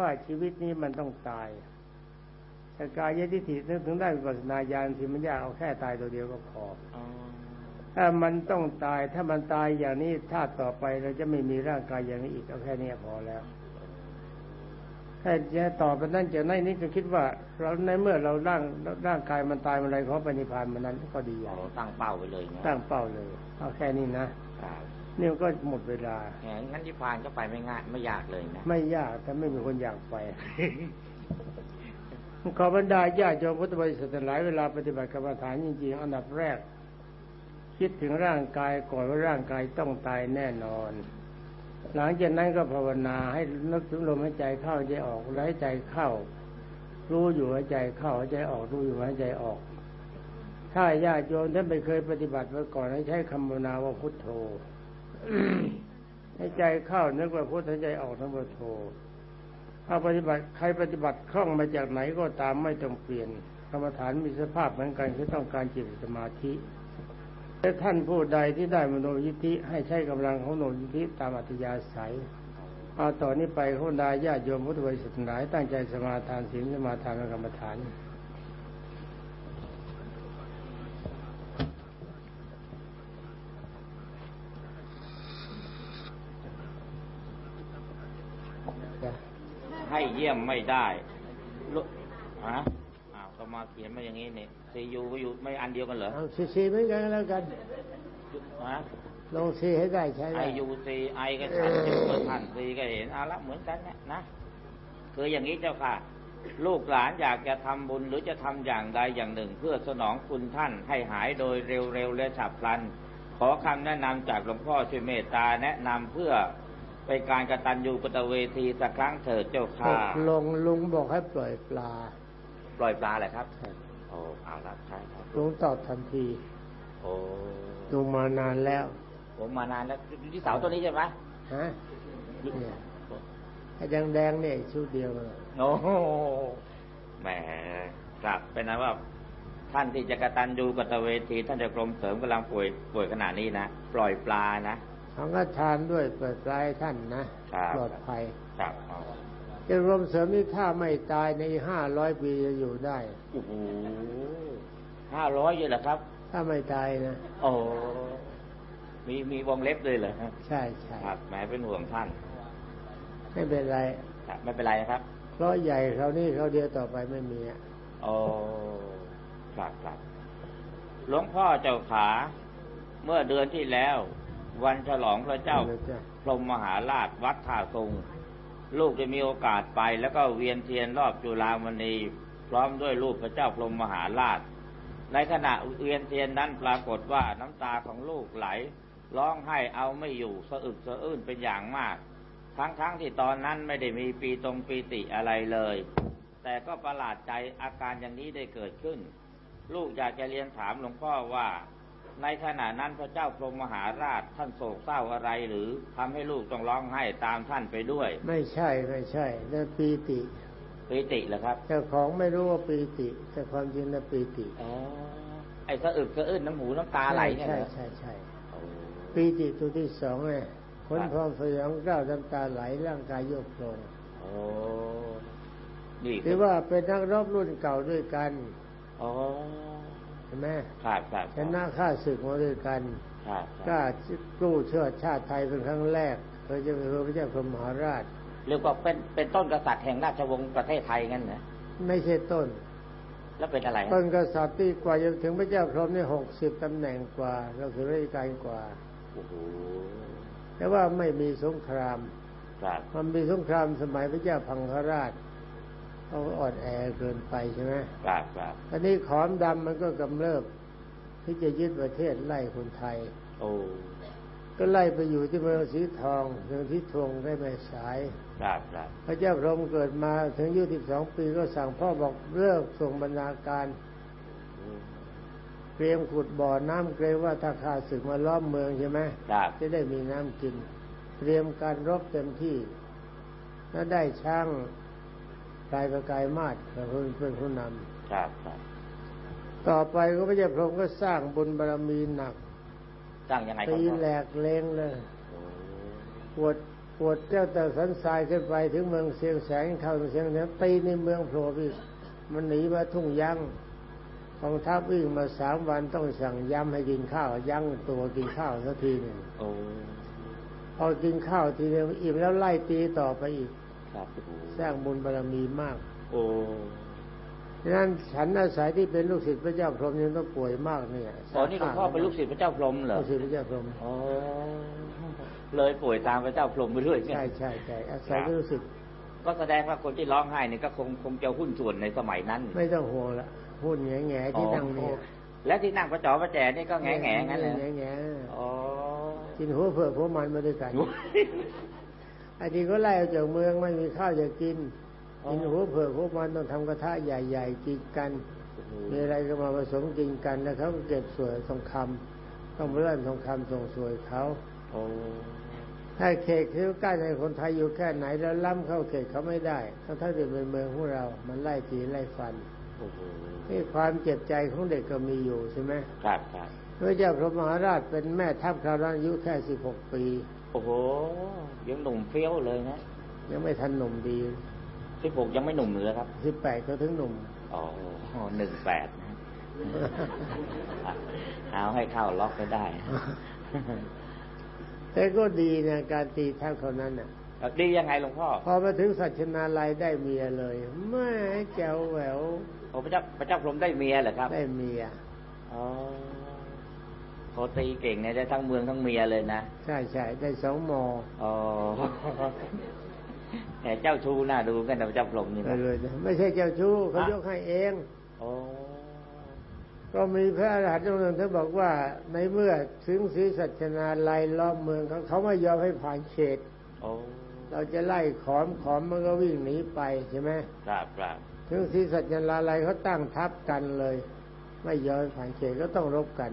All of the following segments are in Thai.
ว่าชีวิตนี้มันต้องตายแต่กายทิฏฐินึกถึงได้วิปัสสนาญาณที่มันยากเอาแค่ตายตัวเดียวก็พออ๋อถ้ามันต้องตายถ้ามันตายอย่างนี้ถ้าต่อไปเราจะไม่มีร่างกายอย่างนี้อีกเอาแค่นี้พอแล้วถ้าจะต่อไปนั้นจะในนี้ก็คิดว่า เราในเมื่อเราร่างร่างกายมันตายเมื่อไรขอปณิพานมันนั้นก็ดีอย่างอ๋อตั้งเป้าไว้เลยนะตั้งเป้าเลย เอาแค่นี้นะ ครับนี่มันก็หมดเวลาแหมงั้นที่พานก็ไปไม่ง่ายไม่ยากเลยนะ ไม่ยากแต่ไม่มีคนอยากไปขอบรรดาญาติโยมพุทธบริษัททั้งหลายเวลาปฏิบัติกรรมฐานจริงๆอันดับแรก คิดถึงร่างกายก่อนว่าร่างกายต้องตายแน่นอน หลังจากนั้นก็ภาวนาให้นึกถึงลมหายใจเข้าหายใจออกหายใจเข้า รู้อยู่หายใจเข้าหายใจออกรู้อยู่หายใจออก ถ้าญาติโยมท่านไม่เคยปฏิบัติมาก่อนให้ใช้คำภาวนาว่าพุทโธ ให้ใจเข้านึกว่าพุทหายใจออกนึกว่าโธถ้าปฏิบัติใครปฏิบัติคล่องมาจากไหนก็ตามไม่ต้องเปลี่ยนกรรมฐานมีสภาพเหมือนกันคือต้องการจิตสมาธิแต่ท่านผู้ใดที่ได้มโนยิทธิให้ใช้กำลังของโนยิทธิตามอัธยาศัยเอาต่อนนี้ไปคนดญาติโยมพุทธบริษัทหลายตั้งใจสมาทานศีลสมาทานกรรมฐาน ให้เยี่ยมไม่ได้ลุฮะอ้าวก็มาเขียนมาอย่างนี้เนี่ยซียูก็อยู่ไม่อันเดียวกันเหรอเอาซีซีเหมือนกันแล้วกันฮะลงซีให้ได้ใช้ไอได้ยูซีไอก็ชันยูก็ชันซีก็เห็นเอาละเหมือนกันนะนะคืออย่างนี้เจ้าค่ะ ลูกหลานอยากจะทำบุญหรือจะทำอย่างใดอย่างหนึ่ง เพื่อสนองคุณท่านให้หายโดยเร็วๆและฉับพลัน ขอคำแนะนำจากหลวงพ่อช่วยเมตตาแนะนำเพื่อ เป็นการกตัญญูกตเวทีสักครั้งเถิดเจ้าตค่ะกลงลุงบอกให้ปล่อยปลา ปล่อยปลาแหละครับโอ้เอาละใช่ครับลุงตอบทันที โอ้ลุงมานานแล้ว ผมมานานแล้วที่เสาตัวนี้ใช่ไหมฮะเนี่ยไอ้แดงๆเนี่ยชุดเดียวเลยโอ้โหแหมครับเป็นนั้นว่าท่านที่จะกตัญญูกตเวที ท่านจะกรมเสริมกำลังป่วยป่วยขนาดนี้นะ ปล่อยปลานะ เขาก็ทานด้วยเปิดปลายท่านนะครับปลอดภัยครับเอาจะรวมเสริมนี่ถ้าไม่ตายในห้าร้อยปีจะอยู่ได้โอ้โหห้าร้อยเลยเหรอครับ ถ้าไม่ตายนะโอ้มีมีวงเล็บเลยเหรอครับใช่ใช่ครับแหมเป็นห่วงท่าน ไม่เป็นไรครับไม่เป็นไรนะครับเพราะใหญ่เขานี่เขาเดียวต่อไปไม่มีอะโอ้ครับครับหลวงพ่อเจ้าขา เมื่อเดือนที่แล้ว วันฉลองพระเจ้าพรมมหาราชวัดท่าทรงลูกได้มีโอกาสไปแล้วก็เวียนเทียนรอบจุฬามณี พร้อมด้วยรูปพระเจ้าพรมมหาราช ในขณะเวียนเทียนนั้นปรากฏว่าน้ำตาของลูกไหล ร้องไห้เอาไม่อยู่สะอึกสะอื้นเป็นอย่างมาก ทั้งๆทที่ตอนนั้นไม่ได้มีปีตรงปีติอะไรเลย แต่ก็ประหลาดใจอาการอย่างนี้ได้เกิดขึ้น ลูกอยากจะเรียนถามหลวงพ่อว่า ในขณะนั้นพระเจ้าพรหมมหาราชท่านโศกเศร้าอะไรหรือทำให้ลูกต้องร้องไห้ตามท่านไปด้วย ไม่ใช่ไม่ใช่นั่นปีติปีติเหรอครับเจ้าของไม่รู้ว่าปีติ แต่ความจริงนั่นปีติอ๋อไอ้สะอึกสะอื้นน้ำหูน้ำตาไหลเนี่ยใช่เหรอใช่ใช่โอ้ปีติตัวที่สองเนี่ยคนครับพร้อมสยองกล้าวน้ำตาไหลร่างกายโยกโคลงโอ้นี่ถือว่าเป็นนักรบรุ่นเก่าด้วยกันอ๋อ ใช่ไหมครับครับชนะข้าศึกมาด้วยกันครับกล้ากู้เชิดชาติไทยเป็นครั้งแรกเคยจะเป็นพระเจ้าพรหมมหาราชเรียกว่าเป็นเป็นต้นกษัตริย์แห่งราชวงศ์ประเทศไทยงั้นนะไม่ใช่ต้น แล้วเป็นอะไรฮะต้นกษัตริย์ที่กว่าจะถึงพระเจ้าพรหมนี่หกสิบตำแหน่งกว่าเราคือราชการกว่าโอ้โหแต่ว่าไม่มีสงครามครับมันมีสงครามสมัยพระเจ้าพังคราช เขาอ่อนแอเกินไปใช่ไหมครับครับอันนี้ขอมดำมันก็กำเริบที่จะยึดประเทศไล่คนไทย โอ้ก็ไล่ไปอยู่ที่เมืองสีทองเมืองที่ทวงได้ไม่สายครับครับพระเจ้าพรหมเกิดมาถึงอายุ12ปีก็สั่งพ่อบอกเลิกส่งบรรณาการอืมเตรียมขุดบ่อน้ำเกรงว่าถ้าข้าศึกมาล้อมเมืองใช่ไหมครับจะได้มีน้ำกิน เตรียมการรบเต็มที่แล้วได้ช่าง กายประกายมาศเป็นผู้เป็นผู้นครับครับำต่อไปก็พระเจ้าพรหมก็สร้างบุญบารมีหนัก สร้างยังไงครับตีพ่อแหลกเลงเลยโอ้ปวดปวดเจ้าแต่สันทรายขึ้นไปถึงเมืองเสียงแสงเข้าเสียงแสงตีในเมืองโผล่อีกมันหนีมาทุ่งยังกองทัพวิ่งมาสามวันต้องสั่งย้ำให้กินข้าว ยั้งตัวกินข้าวสักทีหนึ่งโอ้พอกินข้าวทีเดียวอิ่มแล้วไล่ตีต่อไปอีกครับโอ้ สร้างบุญบารมีมาก โอ้ฉะนั้นฉันอาศัยที่เป็นลูกศิษย์พระเจ้าพรหมยังต้องป่วยมากเนี่ยตอนนี้หลวงพ่อเป็นลูกศิษย์พระเจ้าพรหมเหรอลูกศิษย์พระเจ้าพรหมโอ้เลยป่วยตามพระเจ้าพรหมไปด้วยเนี่ยใช่ใช่ใช่อาศัยเป็นลูกศิษย์ก็แสดงว่าคนที่ร้องไห้นี่ก็คงคงจะหุ้นส่วนในสมัยนั้น ไม่ต้องห่วงละพูดแง่แง่ๆที่นั่งเนี่ยและที่นั่งประจอประแจนี่ก็แง่แง่ๆงั้นเลยแง่แง่อ๋อๆกินหัวเผือกหัวมันมาด้วยกัน ไอ้ที่ก็ไล่ออกจากเมืองไม่มีข้าวจะกินกินหัวเผือกหัวมันต้องทำกระทะใหญ่ๆกินกัน มีอะไรก็มาผสมกินกันแล้วเขาก็เก็บสวยทองคำต้องเลื่อนทองคำส่งสวยเขาโอ้ถ้าเขตที่ใกล้ในคนไทยอยู่แค่ไหนแล้วล้ำเข้าเขตเขาไม่ได้ทั้งทั้งที่เป็นเมืองของเรา มันไล่ตีไล่ฟันโอ้โหนี่ความเจ็บใจของเด็กก็มีอยู่ใช่ไหมครับครับพระเจ้าพระมหาราชเป็นแม่ทัพคราวนั้นอายุแค่สิบหกปี โอ้โห ยังหนุ่มเฟี้ยวเลยนะ ยังไม่ทันหนุ่มดีสิบหกยังไม่หนุ่มเลยครับสิบแปดก็ถึงหนุ่มอ๋อหนึ่งแปดนะเอาให้เข้าล็อกไปได้ แต่ก็ดีนะการตีทัพเขานั้นน่ะดียังไงหลวงพ่อ พอมาถึงสัชนาลัยได้เมียเลยแม่แจ๋วแหววโอ้พระเจ้าพระเจ้าพรหมได้เมียเหรอครับ ได้เมีย อ๋อ เขาตีเก่งเนี่ยได้ทั้งเมืองทั้งเมียเลยนะ ใช่ใช่ได้สองมออ๋อแต่เจ้าชู้น่าดูกันนะพระเจ้าพรหมนี่นะเลยไม่ใช่เจ้าชู้เขายกให้เองโอ้ก็มีพระอรหันต์องค์หนึ่งท่านบอกว่าในเมื่อถึงศรีสัชนาลัยล้อมเมืองเขาเขาไม่ยอมให้ผ่านเขตเราจะไล่ขอมขอมมันก็วิ่งหนีไปใช่ไหมครับครับถึงศรีสัชนาลัยเขาตั้งทัพกันเลย ไม่ยอมผ่านเขตก็ต้องรบกัน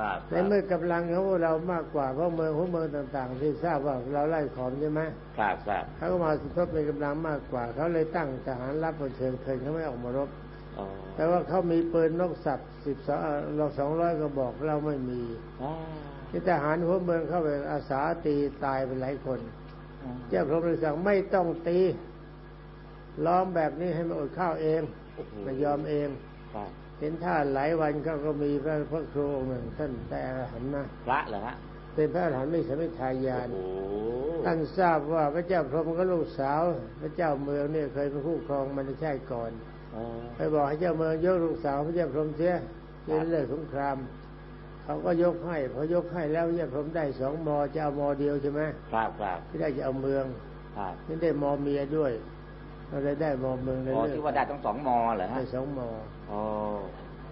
ครับในเมื่อกำลังของพวกเรามากกว่าเพราะเมืองของเมืองต่าง ๆ ที่ทราบว่าเราไล่ขอมใช่ไหมครับครับเขาก็มาสมทบในกำลังมากกว่า เขาเลยตั้งทหารรับเชิญเทินเขาไม่ออกมารบอ๋อแต่ว่าเขามีปืนนกสับสิบสองเราสองร้อยก็บอกเราไม่มีอ๋อที่ทหารหัวเมืองเข้าไปอาสาตีตายไปหลายคน เจ้าพรหมเลยสั่งไม่ต้องตีล้อมแบบนี้ให้มันอดข้าวเองโอ้โหไม่ยอมเองครับ เห็นท่าหลายวันเขาก็มีพระพระครูองค์หนึ่งท่านแต่อรหันต์นะพระเหรอฮะเป็นพระอรหันต์ไม่สมิทายานโอ้โหท่านทราบว่าพระเจ้าพรหมก็ลูกสาว พระเจ้าเมืองเนี่ยเคยเป็นคู่ครองมันใช่ก่อนอ๋อไปบอกให้เจ้าเมืองยกลูกสาวพระเจ้าพรหมเสียจะได้เลิกสงคราม เขาก็ยกให้พอยกให้แล้วพระเจ้าพรหมได้สองมอจะเอามอเดียวใช่ไหมครับครับที่ได้จะเอาเมืองครับนี่ได้มอเมียด้วยเราเลยได้มอเมืองเลยอ๋อเลิกที่ว่าได้ทั้งสองมอเหรอฮะได้สองมอ อ๋อ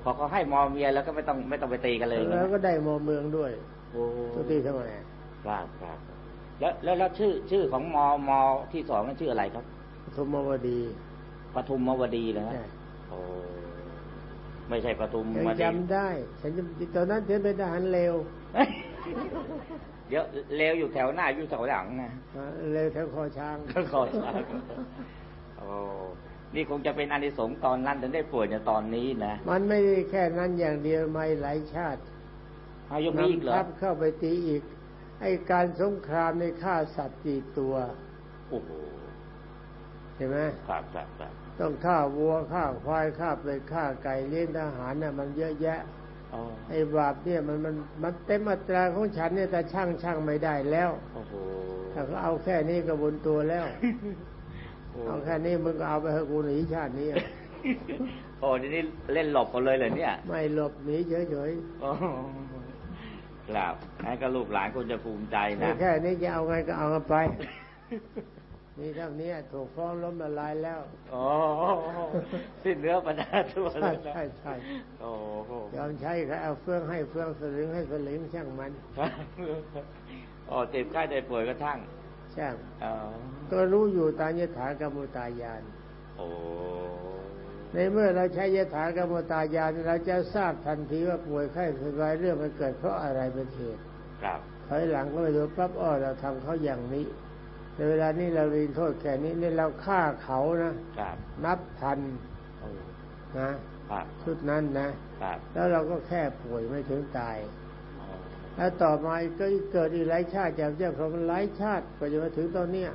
พอเขาให้มอเมียแล้วก็ไม่ต้องไม่ต้องไปตีกันเลยแล้วก็ได้มอเมืองด้วยโอ้ทุกทีทำไมครับครับแล้วแล้วแล้วชื่อชื่อของมอมอที่สองนั่นชื่ออะไรครับธมวดีปทุมมวดีนะฮะใช่โอ้ไม่ใช่ปทุมยังวดีจำได้ ฉันจำตอนนั้นฉันเป็นทหารเลวเดี๋ยวเลวอยู่แถวหน้าอยู่แถวหลังนะอ่าเลวแถวคอช้างก็ขอทราบโอ้ นี่คงจะเป็นอานิสงส์ตอนนั้นถึงได้ป่วยในตอนนี้นะ มันไม่ได้แค่นั้นอย่างเดียวไม่หลายชาติเอายังมีอีกเหรอนำทัพเข้าไปตีอีก ไอ้การสงครามในฆ่าสัตว์กี่ตัว โอ้โหใช่ไหมครับครับครับต้องฆ่าวัวฆ่าควายฆ่าเป็ดฆ่าไก่เลี้ยงทหารน่ะ มันเยอะแยะอ๋อไอ้บาปเนี่ยมันมันมันเต็มอัตราของฉันเนี่ยแต่ช่างช่างไม่ได้แล้ว โอ้โหถ้าเขาเอาแค่นี้ก็บุญตัวแล้วโอ้ เอาแค่นี้มึงก็เอาไปให้กูหนีชาตินี้อะโอ้นี่นี่เล่นหลบกันเลยเหรอเนี่ย ไม่หลบหนีเฉยโอ้ครับนั่นก็ลูกหลานคุณจะภูมิใจๆนะแค่นี้จะเอาไงก็เอากันไปนี่เท่านี้ถูกฟ้องล้มละลายแล้วโอ้สิ้นเนื้อปัญหาทั่วเลใช่ยนะใช่ใช่โอ้โหยอมใช้ใครเอาเฟืองให้เฟืองสลึงให้สลึงช่างมันโอ้เจ็บไข้ได้ป่วยก็ทั้งช่าง อ๋อก็รู้อยู่ตามยถากรรมตายานโอ้ในเมื่อเราใช้ยถากรรมตายานเราจะทราบทันทีว่าป่วยไข้สบายเรื่องมันเกิดเพราะอะไรเป็นเหตุครับถอยหลังก็ไปดูปั๊บอ้อเราทำเขาอย่างนี้ในเวลานี้เราเรียนโทษแค่นี้นี่เราฆ่าเขานะครับนับพันโอ้นะครับชุดนั้นนะครับแล้วเราก็แค่ป่วยไม่ถึงตายอ๋อ แล้วต่อมาก็เกิดอีกหลายชาติจากเจ้าของหลายชาติกว่าจะมาถึงตอนเนี้ย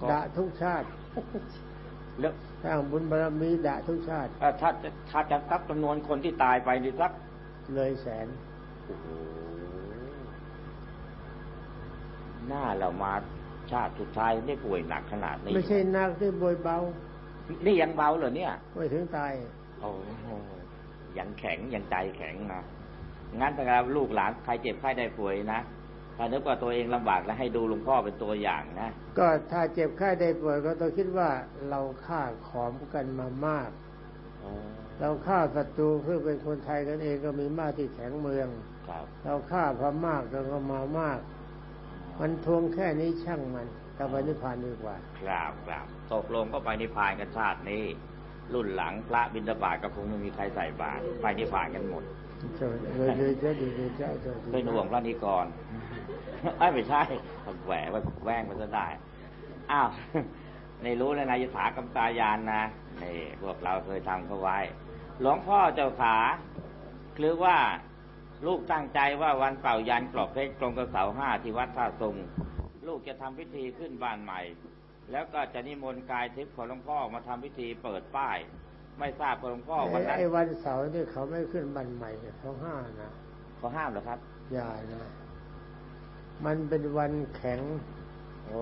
ก็ด่าทุกชาติแล้วสร้างบุญบารมีด่าทุกชาติเอ่อถ้าจะถ้าจะนับจำนวนคนที่ตายไปนี่สักเลยแสนโอ้โหหน้าเรามาชาติสุดท้ายได้ป่วยหนักขนาดนี้ ไม่ใช่นักที่บวยเบา นี่ยังเบาเหรอเนี่ย ไม่ถึงตายโอ้โหยังแข็งยังใจแข็งนะ งั้นถ้าลูกหลานใครเจ็บไข้ได้ป่วยนะถ้านึกว่าตัวเองลำบากแล้วให้ดูหลวงพ่อเป็นตัวอย่างนะ ก็ถ้าเจ็บไข้ได้ป่วยก็ต้องคิดว่าเราฆ่าขอมกันมามาก เราฆ่าศัตรูเพื่อเป็นคนไทยกันเองก็มีมากที่แข็งเมืองครับเราฆ่าพม่ากเราก็มามาก มันทวงแค่นี้ช่างมันกลับไปนิพพานดีกว่า ครับครับตกลงก็ไปนิพพานกันชาตินี้ รุ่นหลังพระบิณฑบาตก็คงไม่มีใครใส่บาตรไปนิพพานกันหมด เจ้าเลยเลยเจ้าดีเลยเจ้าเจ้าดีเป็นห่วงพระนิกรไอ้ยไม่ใช่แหวะไปแว้งมันจะได้ อ้าวในรู้แล้วนะยถากรรมตายานนะนี่พวกเราเคยทำเขาไว้ หลวงพ่อเจ้าขาหรือว่าลูกตั้งใจว่าวันเป่ายันกรอบเพชรตรงกับเสาห้าที่วัดท่าทรงลูกจะทำพิธีขึ้นบ้านใหม่ แล้วก็จะนิมนต์กายทิพย์ของหลวงพ่อมาทำพิธีเปิดป้าย ไม่ทราบว่าหลวงพ่อวันนั้นไอ้วันเสาร์นี่เขาไม่ขึ้นบันใหม่เขาห้านะเขาห้ามเหรอครับ อย่านะ มันเป็นวันแข็งโอ้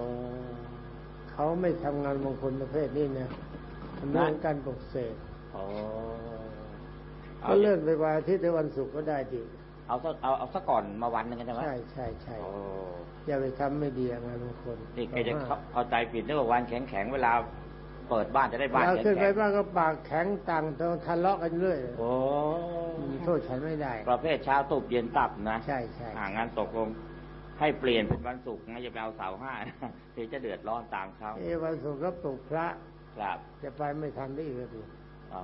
เขาไม่ทำงานมงคลประเภทนี้นะทำเรื่องการปลุกเสกโอ้ก็เลื่อนไปวันอาทิตย์หรือวันศุกร์ก็ได้ดิเอาซะเอาเอาซะก่อนมาวันหนึงกันใช่ไหมใช่ใช่ใช่โอ้อย่าไปทำไม่ดีงานมงคลนี่แกจะเข้าเข้าใจผิดนึกว่าวันแข็งแข็งๆเวลา เปิดบ้านจะได้บ้านเราแข็งขึ้นไปแข็งบ้างก็ปากแข็งต่างต้องทะเลาะกันเรื่อยโอ้โทษฉันไม่ได้ ประเภทเช้าตุบเย็นตับนะ ใช่ใช่อ่างานตกลงให้เปลี่ยนเป็นวันศุกร์นะอย่าไปเอาเสาร์ห้านะเดี๋ยวจะเดือดร้อนตามเขาเอวันศุกร์ก็ปลุกพระครับ จะไปไม่ทันได้อีกทีอ๋อ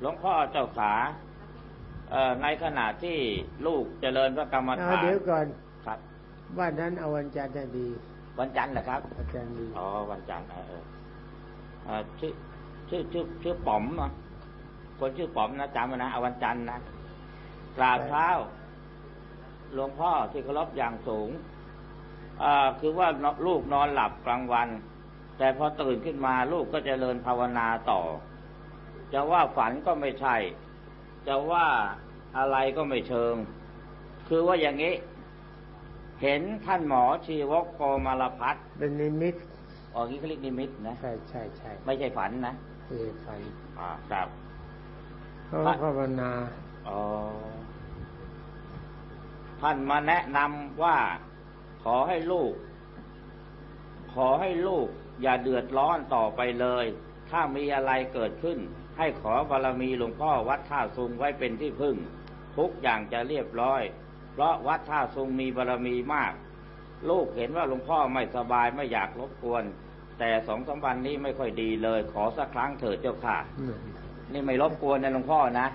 หลวงพ่อเจ้าขาเอ่อในขณะที่ลูกเจริญพระกรรมเอาฐานเดี๋ยวก่อนครับ ว่านั้นเอาวันจันทร์น่ะดี วันจันทร์เหรอครับอาจารย์ดีอ๋อวันจันทร์เออเออเอ่อชื่อชื่อชื่อชื่อป๋อมเนาะคนชื่อป๋อมนะจำไว้นะเอาวันจันทร์นะกราบเท้าหลวงพ่อที่เคารพอย่างสูงอ่าคือว่าลูกนอนหลับกลางวัน แต่พอตื่นขึ้นมาลูกก็จเจริญภาวนาต่อ จะว่าฝันก็ไม่ใช่ จะว่าอะไรก็ไม่เชิง คือว่าอย่างนี้ เห็นท่านหมอชีวกโกมารพัฒน์เป็นนิมิตออกนี้เขาเรียกนิมิตนะใช่ใช่ใช่ไม่ใช่ฝันนะเอฝันอ่าครับเขาภาวนาอ๋อท่านมาแนะนำว่าขอให้ลูก ขอให้ลูก อย่าเดือดร้อนต่อไปเลย ถ้ามีอะไรเกิดขึ้น ให้ขอบารมีหลวงพ่อวัดท่าซุงไว้เป็นที่พึ่ง ทุกอย่างจะเรียบร้อยเพ ราะวัดท่าซุงมีบารมีมาก ลูกเห็นว่าหลวงพ่อไม่สบายไม่อยากรบกวน แต่สองสามวันนี้ไม่ค่อยดีเลย ขอสักครั้งเถิดเจ้าค่ะอืมนี่ไม่รบกวนนะหลวงพ่อนะ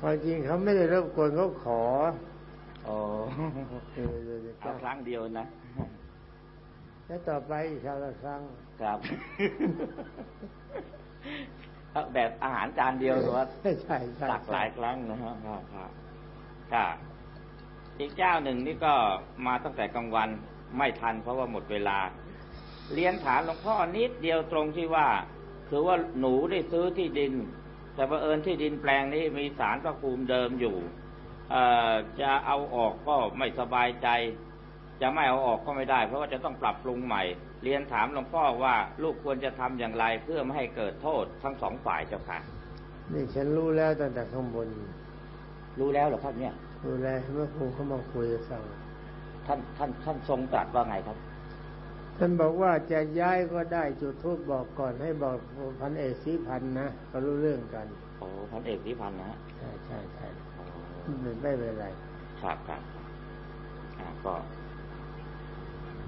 ความจริงเขาไม่ได้รบกวนเขาขอโอ้เออเดี๋ยวเดี๋ยวเอาครั้งเดียวนะแล้วต่อไปอีกครั้งละครั้งครับแบบอาหารจานเดียวหรือว่าใช่ใช่ใช่ตักหลายครั้งนะฮะครับครับก็ อีกเจ้าหนึ่งนี่ก็มาตั้งแต่กลางวันไม่ทันเพราะว่าหมดเวลา เรียนถามหลวงพ่อนิดเดียวตรงที่ว่า คือว่าหนูได้ซื้อที่ดิน แต่บังเอิญที่ดินแปลงนี้มีสารพระภูมิเดิมอยู่เอ่อจะเอาออกก็ไม่สบายใจ จะไม่เอาออกก็ไม่ได้ เพราะว่าจะต้องปรับปรุงใหม่ เรียนถามหลวงพ่อว่าลูกควรจะทำอย่างไรเพื่อไม่ให้เกิดโทษทั้งสองฝ่ายเจ้าค่ะ นี่ฉันรู้แล้วตั้งแต่ข้างบน รู้แล้วเหรอครับเนี่ย รู้แล้วเมื่อครูเขามาคุยให้ฟังท่านท่านท่านทรงตรัสว่าไงครับ ท่านบอกว่าจะย้ายก็ได้จุดทูบบอกก่อนให้บอกพันเอกสีพันนะก็รู้เรื่องกันโอ้พันเอกนิพันธ์นะฮะใช่ใช่ใช่โอ้ไม่ไม่เป็นไรครับครับอ่าก็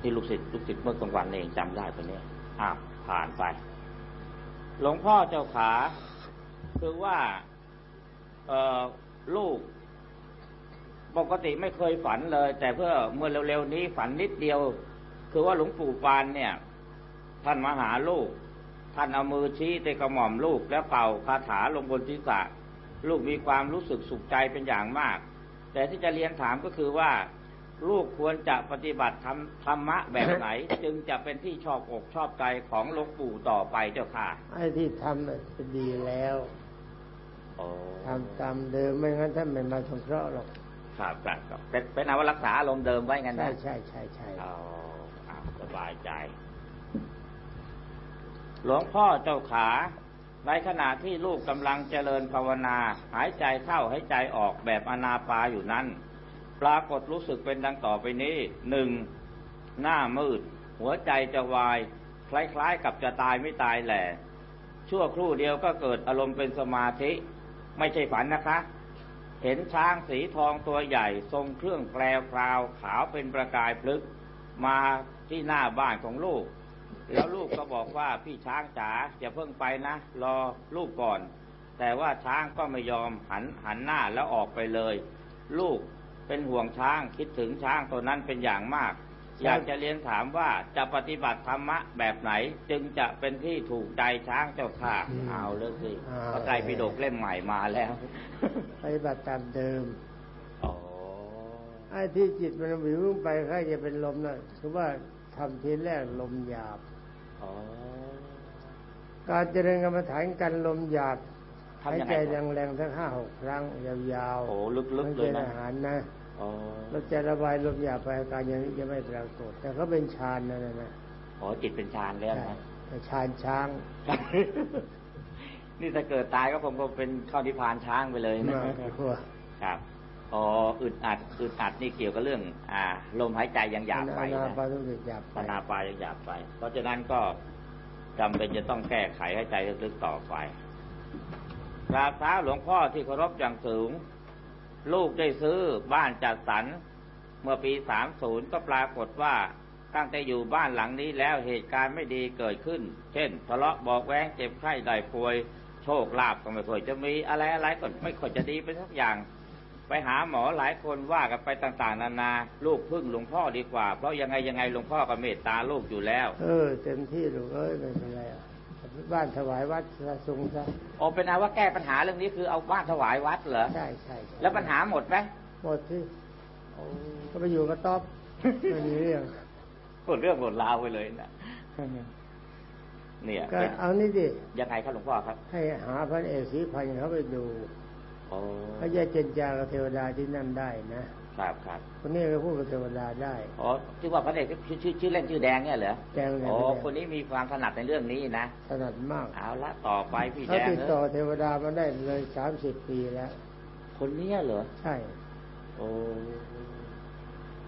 ที่ลูกศิษย์ลูกศิษย์เมื่อกลางวันเองจำได้ตัวเนี้ยอ่าผ่านไป หลวงพ่อเจ้าขา คือว่า เอ่อลูก ปกติไม่เคยฝันเลย แต่เพื่อเมื่อเร็วๆนี้ฝันนิดเดียว คือว่าหลวงปู่ปานเนี่ย ท่านมาหาลูก ท่านเอามือชี้เตะกระหม่อมลูก แล้วเป่าคาถาลงบนศีรษะ ลูกมีความรู้สึกสุขใจเป็นอย่างมาก แต่ที่จะเรียนถามก็คือว่า ลูกควรจะปฏิบัติธรรมธรรมะแบบไหน จึงจะเป็นที่ชอบอกชอบใจของหลวงปู่ต่อไปเจ้าค่ะไอ้ที่ทำน่ะจะดีแล้วโอ้ทำตามเดิมไม่งั้นท่านไม่มาสงเคราะห์หรอก ครับครับครับเป็นเป็นเอาว่ารักษาอารมณ์เดิมไว้งั้นใช่นะใช่ใช่ใช่เอาเอาสบายใจ หลวงพ่อเจ้าขา ในขณะที่ลูกกำลังเจริญภาวนา หายใจเข้าหายใจออกแบบอนาปาอยู่นั้น ปรากฏรู้สึกเป็นดังต่อไปนี้หนึ่งหน้ามืด หัวใจจะวาย คล้ายๆกับจะตายไม่ตายแหละชั่วครู่เดียวก็เกิดอารมณ์เป็นสมาธิ ไม่ใช่ฝันนะคะ เห็นช้างสีทองตัวใหญ่ ทรงเครื่องแปลวพราวขาวเป็นประกายพลึกมาที่หน้าบ้านของลูก แล้วลูกก็บอกว่าพี่ช้างจ๋าอย่าเพิ่งไปนะ รอลูกก่อน แต่ว่าช้างก็ไม่ยอมหันหันหน้าแล้วออกไปเลย ลูกเป็นห่วงช้างคิดถึงช้างตัวนั้นเป็นอย่างมาก อยากจะเรียนถามว่าจะปฏิบัติธรรมะแบบไหน จึงจะเป็นที่ถูกใจช้างเจ้าค่ะเอาเลยสิพระไตรปิฎกเล่มใหม่มาแล้ว ปฏิบัติตามเดิมอ๋อไอ้ที่จิตมันวิวไปใครจะเป็นลมน่ะคือว่าทำทีแรกลมหยาบอ๋อการเจริญกรรมฐานกันลมหยาบทำหายยังใจไงแรงๆทั้งห้าหกครั้งยาวโอ้ๆลึกมัๆเลเป็ยนนะอาหารนะอ๋อ เราจะระบายลมหยาบไปอาการอย่างนี้จะไม่ปรากฏแต่เขาเป็นฌานนั่นนะนะอ๋อจิตเป็นฌานแล้วใช่นะแต่ฌานช้าง นี่ถ้าเกิดตายก็ผมก็เป็นเข้านิพพานช้างไปเลยนะมากกลัวครับอ๋ออึดอัดอึดอัดนี่เกี่ยวกับเรื่อง อ่า ลมหายใจยังหยาบไปนานะปาตุกิจหยาบไปปนาปายังหยาบไป เพราะฉะนั้นก็จำเป็นจะต้องแก้ไขให้ใจลึกๆต่อไปกราบเท้าหลวงพ่อที่เคารพอย่างสูง ลูกได้ซื้อบ้านจัดสรรเมื่อปี30ก็ปรากฏว่าตั้งแต่อยู่บ้านหลังนี้แล้วเหตุการณ์ไม่ดีเกิดขึ้น เช่น ทะเลาะเบอกแว้งเจ็บไข้ได้ป่วย โชคลาภก็ไม่ค่อยจะมีอะไรอะไรก็ไม่ค่อยจะดีไปสักอย่าง ไปหาหมอหลายคนว่ากันไปต่างๆ นานา ลูกพึ่งหลวงพ่อดีกว่า เพราะยังไงยังไงหลวงพ่อก็เมตตาลูกอยู่แล้ว เออ เต็มที่ลูกเอ้ยไม่เป็นไรอะ บ้านถวายวัดสะสุงซะโอเป็นเอาว่าแก้ปัญหาเรื่องนี้คือเอาบ้านถวายวัดเหรอใช่ใช่ใช่แล้วปัญหาหมดไหมหมดที่ก็ไปอยู่กับต๊อบไม่มีเรื่องหมดเรื่องหมดราวไปเลยนะเนี่ยก็เป็นเอานี่ดิยังไงครับหลวงพ่อครับ ให้หาพระเอกศรีพันธ์เขาไปดูโอ้เขาจะเจนจากับเทวดาที่นั่นได้นะ ครับครับคนนี้ก็พูดกับเทวดาได้อ๋อที่ว่าพระเอกชื่อชื่อชื่อเล่นชื่อแดงเนี่ยเหรอแดงเลยอ๋อไม่แดงคนนี้มีความถนัดในเรื่องนี้นะถนัดมากเอาละต่อไปพี่เขาแดงติดเนต่ออะเทวดามาได้เลยสามสิบปีแล้ว คนเนี้ยเหรอใช่ โอ้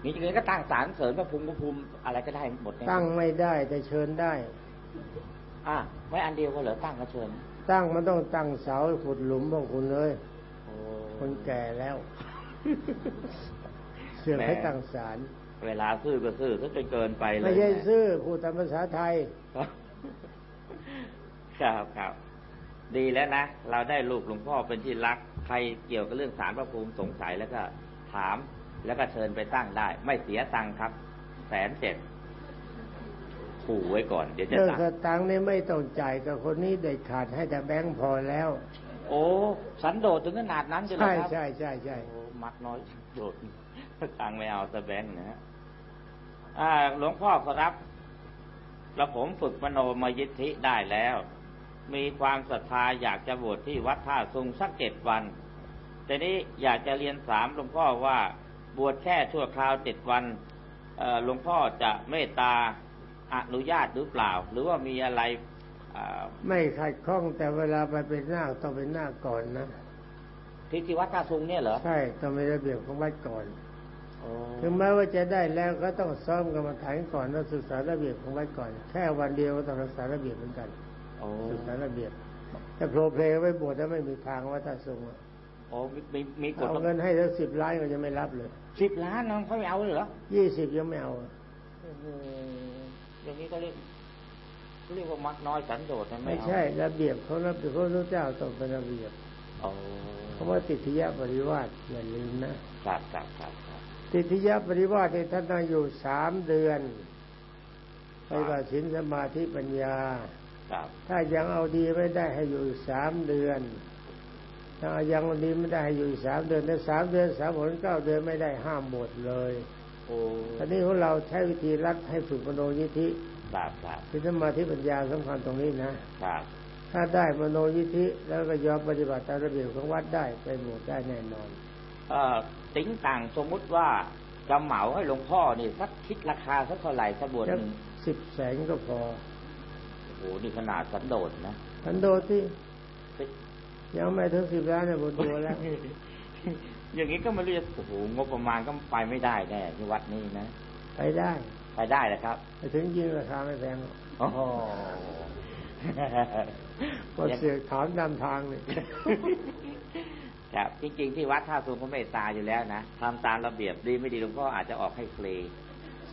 มีจริงๆก็ตั้งศาลเสริมพระภูมิพระภูมิอะไรก็ได้หมดเนี่ยตั้งไม่ได้แต่เชิญได้ อะไม่อันเดียวก็เหรอตั้งก็เชิญ ตั้งมันต้องตั้งเสาขุดหลุมของคุณเลยโอ้คนแก่แล้ว เสือกให้ตั้งศาลเวลาซื่อก็ซื่อซะจนเกินไปเลยไม่ใช่นะซื่อพูดตามภาษาไทย ครับครับ ดีแล้วนะ เราได้ลูกหลวงพ่อเป็นที่รัก ใครเกี่ยวกับเรื่องสารพระภูมิสงสัยแล้วก็ถาม แล้วก็เชิญไปตั้งได้ ไม่เสียตังค์ครับ แสนเจ็ดขู่ไว้ก่อน เดี๋ยวจะเรื่องสั่งสตังค์นี่ไม่ต้องจ่ายกับคนนี้เด็ดขาดให้แต่แบงค์พอแล้ว โอ้ สันโดษถึงขนาดนั้นเลยเหรอใช่ครับ ใช่ใช่ใช่โอ้มักน้อยสันโดษ ตังไม่เอาสแบงนะฮะอ่าหลวงพ่อครับแล้วผมฝึกมโนมยิทธิได้แล้ว มีความศรัทธาอยากจะบวชที่วัดท่าซุงสักเจ็ดวัน แต่นี้อยากจะเรียนสามหลวงพ่อว่าบวชแค่ชั่วคราวเจ็ดวันหลวงพ่อจะเมตตาอนุญาตหรือเปล่า หรือว่ามีอะไรไม่ขัดข้องแต่เวลาไปเป็นหน้าต้องเป็นหน้าก่อนนะที่ที่วัดท่าซุงเนี่ยเหรอ ใช่ต้องมีระเบียบของวัดก่อน ถึงแม้ว่าจะได้แล้วก็ต้องซ้อมกรรมฐานก่อนแล้วศึกษาระเบียบของวัดก่อน แค่วันเดียวก็ต้องรักษาระเบียบเหมือนกันโอ้ศึกษาระเบียบแต่โปรเพลย์ไว้บวชแล้วไม่มีทางว่าถ้าทรงอะโอ้มีมีมีกฎเอาเงินให้สักสิบล้านก็จะไม่รับเลยสิบล้านน้องเขาไม่เอาเลยเหรอยี่สิบยังไม่เอาอะโอ้โหอย่างนี้ก็เรียกเรียกว่ามักน้อยสันโดษนะไม่ไม่เอาใช่ระเบียบเขาระเบียบเขาพระเจ้าต้องเป็นระเบียบโอ้คำว่าติทยปริวาสอย่าลืมนะครับครับครับครับ ติทยปริวาสเนี่ยท่านต้องอยู่สามเดือน ไปว่าศีลสมาธิปัญญาครับถ้ายังเอาดีไม่ได้ให้อยู่อีกสามเดือน ถ้ายังวันนี้ไม่ได้ให้อยู่อีกสามเดือนแต่สามเดือนสามผลเก้าเดือนไม่ได้ห้ามบวชเลยโอ้อันนี้ของเราใช้วิธีรัดให้ฝึกมโนยิธิครับครับคือสมาธิปัญญาสำคัญตรงนี้นะครับถ้าได้มโนยิธิแล้วก็ยอมปฏิบัติตามระเบียบของวัดได้ไปบวชได้แน่นอน เอ่อติ้งต่างสมมุติว่าจะเหมาให้หลวงพ่อนี่สักคิดราคาสักเท่าไหร่สักบวชหนึ่งสิบแสนก็พอโอ้โหนี่ขนาดสันโดษนะทันโดดที่ยังไม่ถึงสิบล้านเนี่ยบนตัวแล้ว อย่างนี้ก็ไม่รู้จะโอ้โหงบประมาณก็ไปไม่ได้แน่ที่วัดนี้นะไปได้ไปได้แหละครับไปถึงยิงราคาไม่แพงหรอกโอ้โหก็เสือกถามนำทางเลย ครับจริง ๆ ที่วัดท่าสูงเขาเมตตาอยู่แล้วนะทำตามระเบียบดีไม่ดีหลวงพ่ออาจจะออกให้ฟรี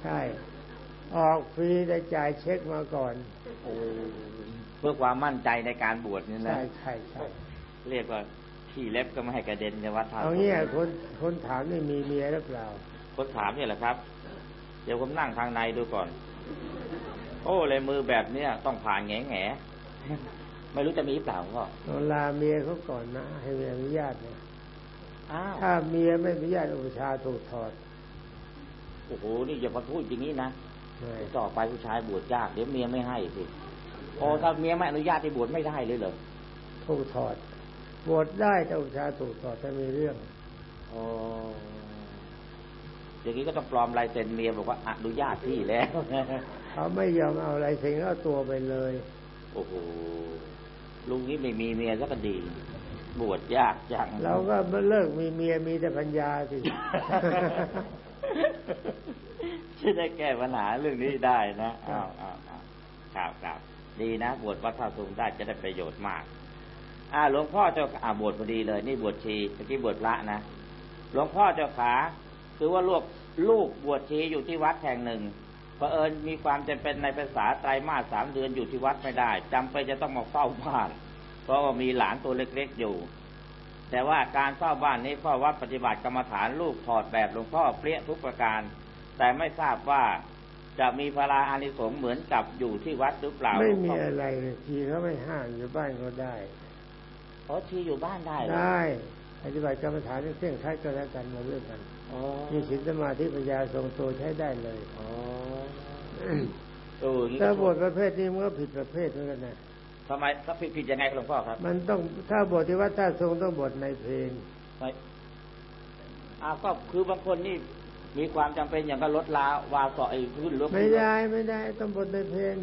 ใช่ ออกฟรีได้จ่ายเช็คมาก่อนโอ้เพื่อความมั่นใจในการบวชนี่นะใช่ใช่ใช่เรียกว่าขี่เล็บก็ไม่ให้กระเด็นในวัดท่าเอาสูงเงี้ยคนคนถามนี่มีเมียหรือเปล่า คนถามเนี่ยแหละครับ เดี๋ยวผมนั่งทางในดูก่อน โอ้เลยมือแบบเนี้ยต้องผ่านแง่แง่ๆ ไม่รู้จะมีหรือเปล่าก็เวลาเมียเขาก่อนนะ ให้เมียอนุญาตนะอ้าวถ้าเมียไม่อนุญาตอุปชฌาย์ถูกถอดโอ้โหนี่อย่ามาพูดอย่างนี้นะไม่ต่อไปผู้ชายบวชยากเดี๋ยวเมียไม่ให้สิโอ้ถ้าเมียไม่อนุญาตให้บวชไม่ได้เลยเหรอถูกถอดบวชได้แต่อุปชฌาย์ถูกถอดถ้ามีเรื่องโอ้อย่างนี้ก็ต้องปลอมลายเซ็นเมียบอกว่าอนุญาตพี่แล้วเขาไม่ยอมเอาอะไรเซ็งเอาตัวไปเลย โอ้โห ลุงนี้ไม่มีเมียสักดี บวชยากจังเราก็เลิกมีเมียมีแต่ปัญญาสิจะได้แก้ปัญหาเรื่องนี้ได้นะอ้าวอ้าวอ้าวครับครับดีนะ บวชวัดท่าสูงได้จะได้ประโยชน์มาก อ่าหลวงพ่อเจ้าอ่าบวชพอดีเลย นี่บวชชีเมื่อกี้บวชพระนะหลวงพ่อเจ้าขา คือว่าลูกลูกบวชชีอยู่ที่วัดแห่งหนึ่ง เผอิญมีความจำเป็นในภาษาไตรมาสสามเดือนอยู่ที่วัดไม่ได้จำเป็นจะต้องมาเฝ้าบ้าน เพราะว่ามีหลานตัวเล็กๆอยู่ แต่ว่าการเฝ้าบ้านนี้พ่อวัดปฏิบัติกรรมฐานลูกถอดแบบหลวงพ่อเปรี้ยทุกประการ แต่ไม่ทราบว่าจะมีพลาอานิสงส์เหมือนกับอยู่ที่วัดหรือเปล่า ไม่มีหลวงพ่ออะไรเลยทีเขาไม่ห้ามอยู่บ้านก็ได้อ๋อชีอยู่บ้านได้เหรอได้ปฏิบัติกรรมฐานเคร่งครัดก็แล้วกันมาเรื่องกันอ๋อ มีศีลสมาธิปัญญาทรงตัวใช้ได้เลยอ๋อเอออย่างนี้ถ้าก็บทประเภทนี้มันก็ผิดประเภทเหมือนกันนะทำไมถ้าผิดผิดยังไงครับหลวงพ่อครับ มันต้องถ้าบทที่ว่าถ้าทรงต้องบทในเพลงไม่อ้าวก็คือบางคนนี่มีความจำเป็นอย่างก็ลดลาวาสอไอ้ขึ้นรถไม่ได้ไม่ได้ต้องบทในเพลง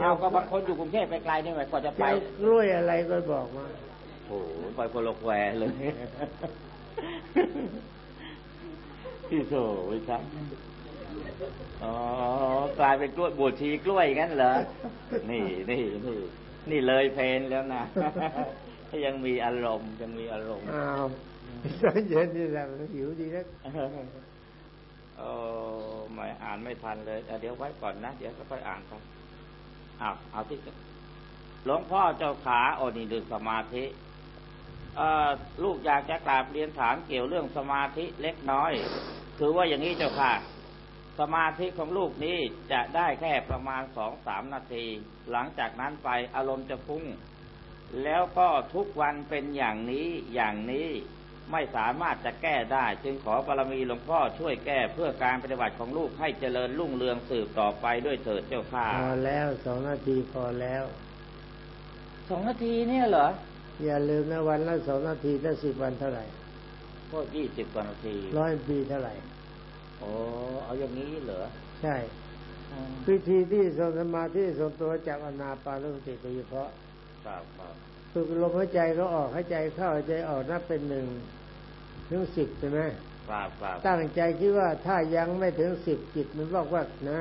อ้าวก็บางคนอยู่กรุงเทพไปไกลนี่ไหมกว่าจะไปจะเอากล้วยอะไรก็บอกมาโอ้โหไปคนละแควเลย ที่โถวิครับอ๋อกลายเป็นกล้วยบวชชีกล้วยงั้นเหรอ นี่นี่นี่นี่เลยเพลนแล้วนะยังมีอารมณ์ยังมีอารมณ์อ้าวตอนเย็นนี่แหละมันหิวดีนะเออไม่อ่านไม่ทันเลยเดี๋ยวไว้ก่อนนะ เดี๋ยวค่อยอ่านครับอ้าวเอาที่หลวงพ่อเจ้าขาโอนี่ดึกสมาธิเอ่อ ลูกอยากจะกราบเรียนถามเกี่ยวเรื่องสมาธิเล็กน้อย คือว่าอย่างนี้เจ้าค่ะ สมาธิของลูกนี้จะได้แค่ประมาณสองสามนาที หลังจากนั้นไปอารมณ์จะฟุ้งแล้วก็ทุกวันเป็นอย่างนี้อย่างนี้ไม่สามารถจะแก้ได้ จึงขอบารมีหลวงพ่อช่วยแก้เพื่อการปฏิบัติของลูกให้เจริญรุ่งเรืองสืบต่อไปด้วยเถิดเจ้าค่ะพอแล้วสองนาทีพอแล้วสองนาทีเนี่ยเหรอ อย่าลืมนะวันละสองนาทีถ้าสิบวันเท่าไหร่ก็ยี่สิบกว่านาทีร้อยปีเท่าไหร่โอ้เอาอย่างนี้เหรอ ใช่อืมวิธีที่ทรงสมาธิทรงตัวจากอนาปานุสติโดยเฉพาะครับครับฝึกลมหายใจก็ออกหายใจเข้าหายใจออกนับเป็นหนึ่งถึงสิบใช่ไหมครับครับตั้งใจคิดว่าถ้ายังไม่ถึงสิบจิตมันบอกว่านะ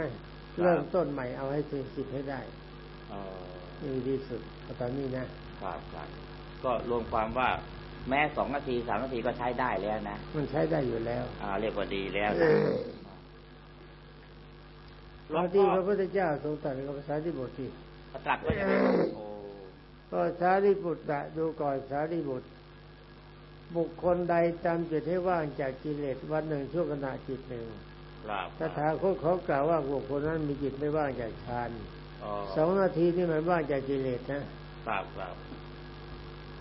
เริ่มต้นใหม่เอาให้ถึงสิบให้ได้เออนี่ดีสุดเอาตอนนี้นะครับครับ ก็รวมความว่าแม้สองนาทีสามนาทีก็ใช้ได้แล้วนะ มันใช้ได้อยู่แล้ว อ่า เรียกว่าดีแล้วเอนะอบางที่พระพุทธเจ้าทรงตรัสกับภาษาที่บทที่ตรัสไว้ยังไงโอ้ก็สารีบุตรน่ะดูก่อนสารีบุตร บุคคลใดจำจิตให้ว่างจากกิเลสวันหนึ่งชั่วขณะจิตหนึ่งครับตถาคตเขากล่าวว่าบุคคลนั้นมีจิตไม่ว่างจากฌานอ๋อสองนาทีนี่มันว่างจากกิเลสนะครับครับ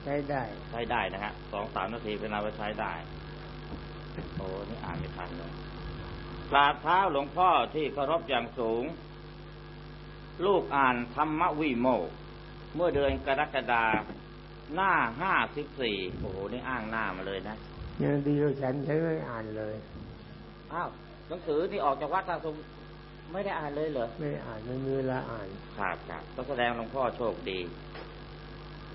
ใช้ได้ ใช้ได้นะฮะสองสามนาทีเป็นเอาไปใช้ได้ โอ้นี่อ่านไม่ทันเลยกราบเท้าหลวงพ่อที่เคารพอย่างสูง ลูกอ่านธรรมวิโมกข์เมื่อเดือนกรกฎาหน้าห้าสิบสี่โอ้โห นี่อ้างหน้ามาเลยนะยังดีกว่าฉันฉันไม่อ่านเลย อ้าวหนังสือนี่ออกจากวัดตาสมไม่ได้อ่านเลยเหรอ ไม่อ่านไม่มีเวลาอ่าน ครับครับก็แสดงหลวงพ่อโชคดี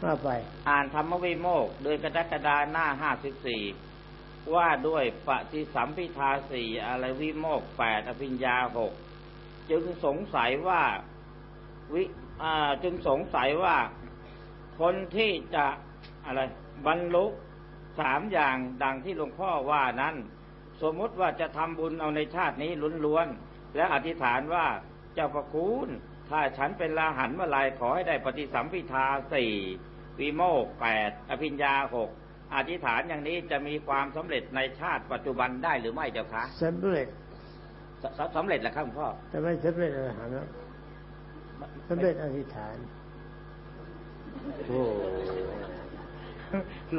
ว่าไป อ่านธรรมวิโมกข์เดือนกรกฎาหน้าห้าสิบสี่ว่าด้วยปฏิสัมพิทาสี่อะไรวิโมกแปดอภิญญาหกจึงสงสัยว่าวิจึงสงสัยว่าคนที่จะอะไรบรรลุสามอย่างดังที่หลวงพ่อว่านั้น สมมติว่าจะทำบุญเอาในชาตินี้ล้วนๆและอธิษฐานว่าเจ้าประคุณถ้าฉันเป็นลาหันเมื่อไรขอให้ได้ปฏิสัมพิทาสี่ วิโมกข์แปดอภิญญาหกอธิษฐานอย่างนี้จะมีความสำเร็จในชาติปัจจุบันได้หรือไม่เจ้าคะสำเร็จสสสำเร็จแล้วครับหลวงพ่อแต่ไม่สำเร็จอรหันต์หรอกสำเร็จอธิษฐานโอ้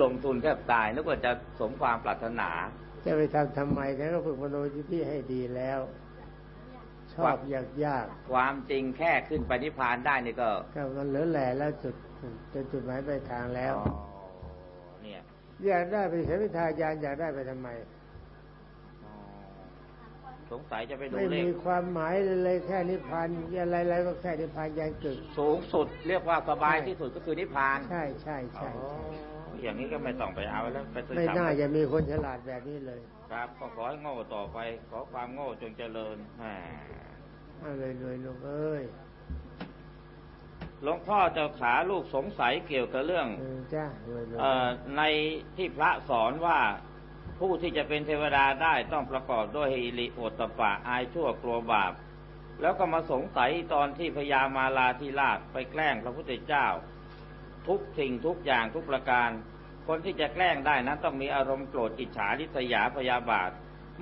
ลงทุนแทบตายนึกว่าจะสมความปรารถนา จะไปทำทำไมแต่ก็ฝึกมโนจิตที่ให้ดีแล้ว ชอบยากยาก ความจริงแค่ขึ้นไปนิพพานได้นี่ก็ ก็มันเหลือแหล่แล้วจุด จะจุดหมายปลายทางแล้วอ๋อเนี่ยอยากได้ไปเสวิทายานอยากได้ไปทำไมอ๋อสงสัยจะไปดูไม่เลมีขความหมายเลยแค่นิพพานอะไรๆก็แค่นิพพานยานกึกสูงสุดเรียกว่าสบายใช่ที่สุดก็คือนิพพาน ใช่ใช่ใช่อ๋ออย่างนี้ก็ไม่ต้องไปเอาแล้วไปซื้อไม่สามน่าจะมีคนฉลาดแบบนี้เลย ครับก็ขอให้โง่ต่อไป ขอความโง่จงเจริญแหมเอาเลยเลยลูกเอ้ย หลวงพ่อเจ้าขาลูกสงสัยเกี่ยวกับเรื่องเออจ้าเลยเลยเอ่อในที่พระสอนว่าผู้ที่จะเป็นเทวดาได้ต้องประกอบด้วยฮิริโอตตปะอายชั่วกลัวบาป แล้วก็มาสงสัยตอนที่พญามาลาธิราชไปแกล้งพระพุทธเจ้า ทุกสิ่งทุกอย่างทุกประการ คนที่จะแกล้งได้นั้นต้องมีอารมณ์โกรธอิจฉาริษยาพยาบาท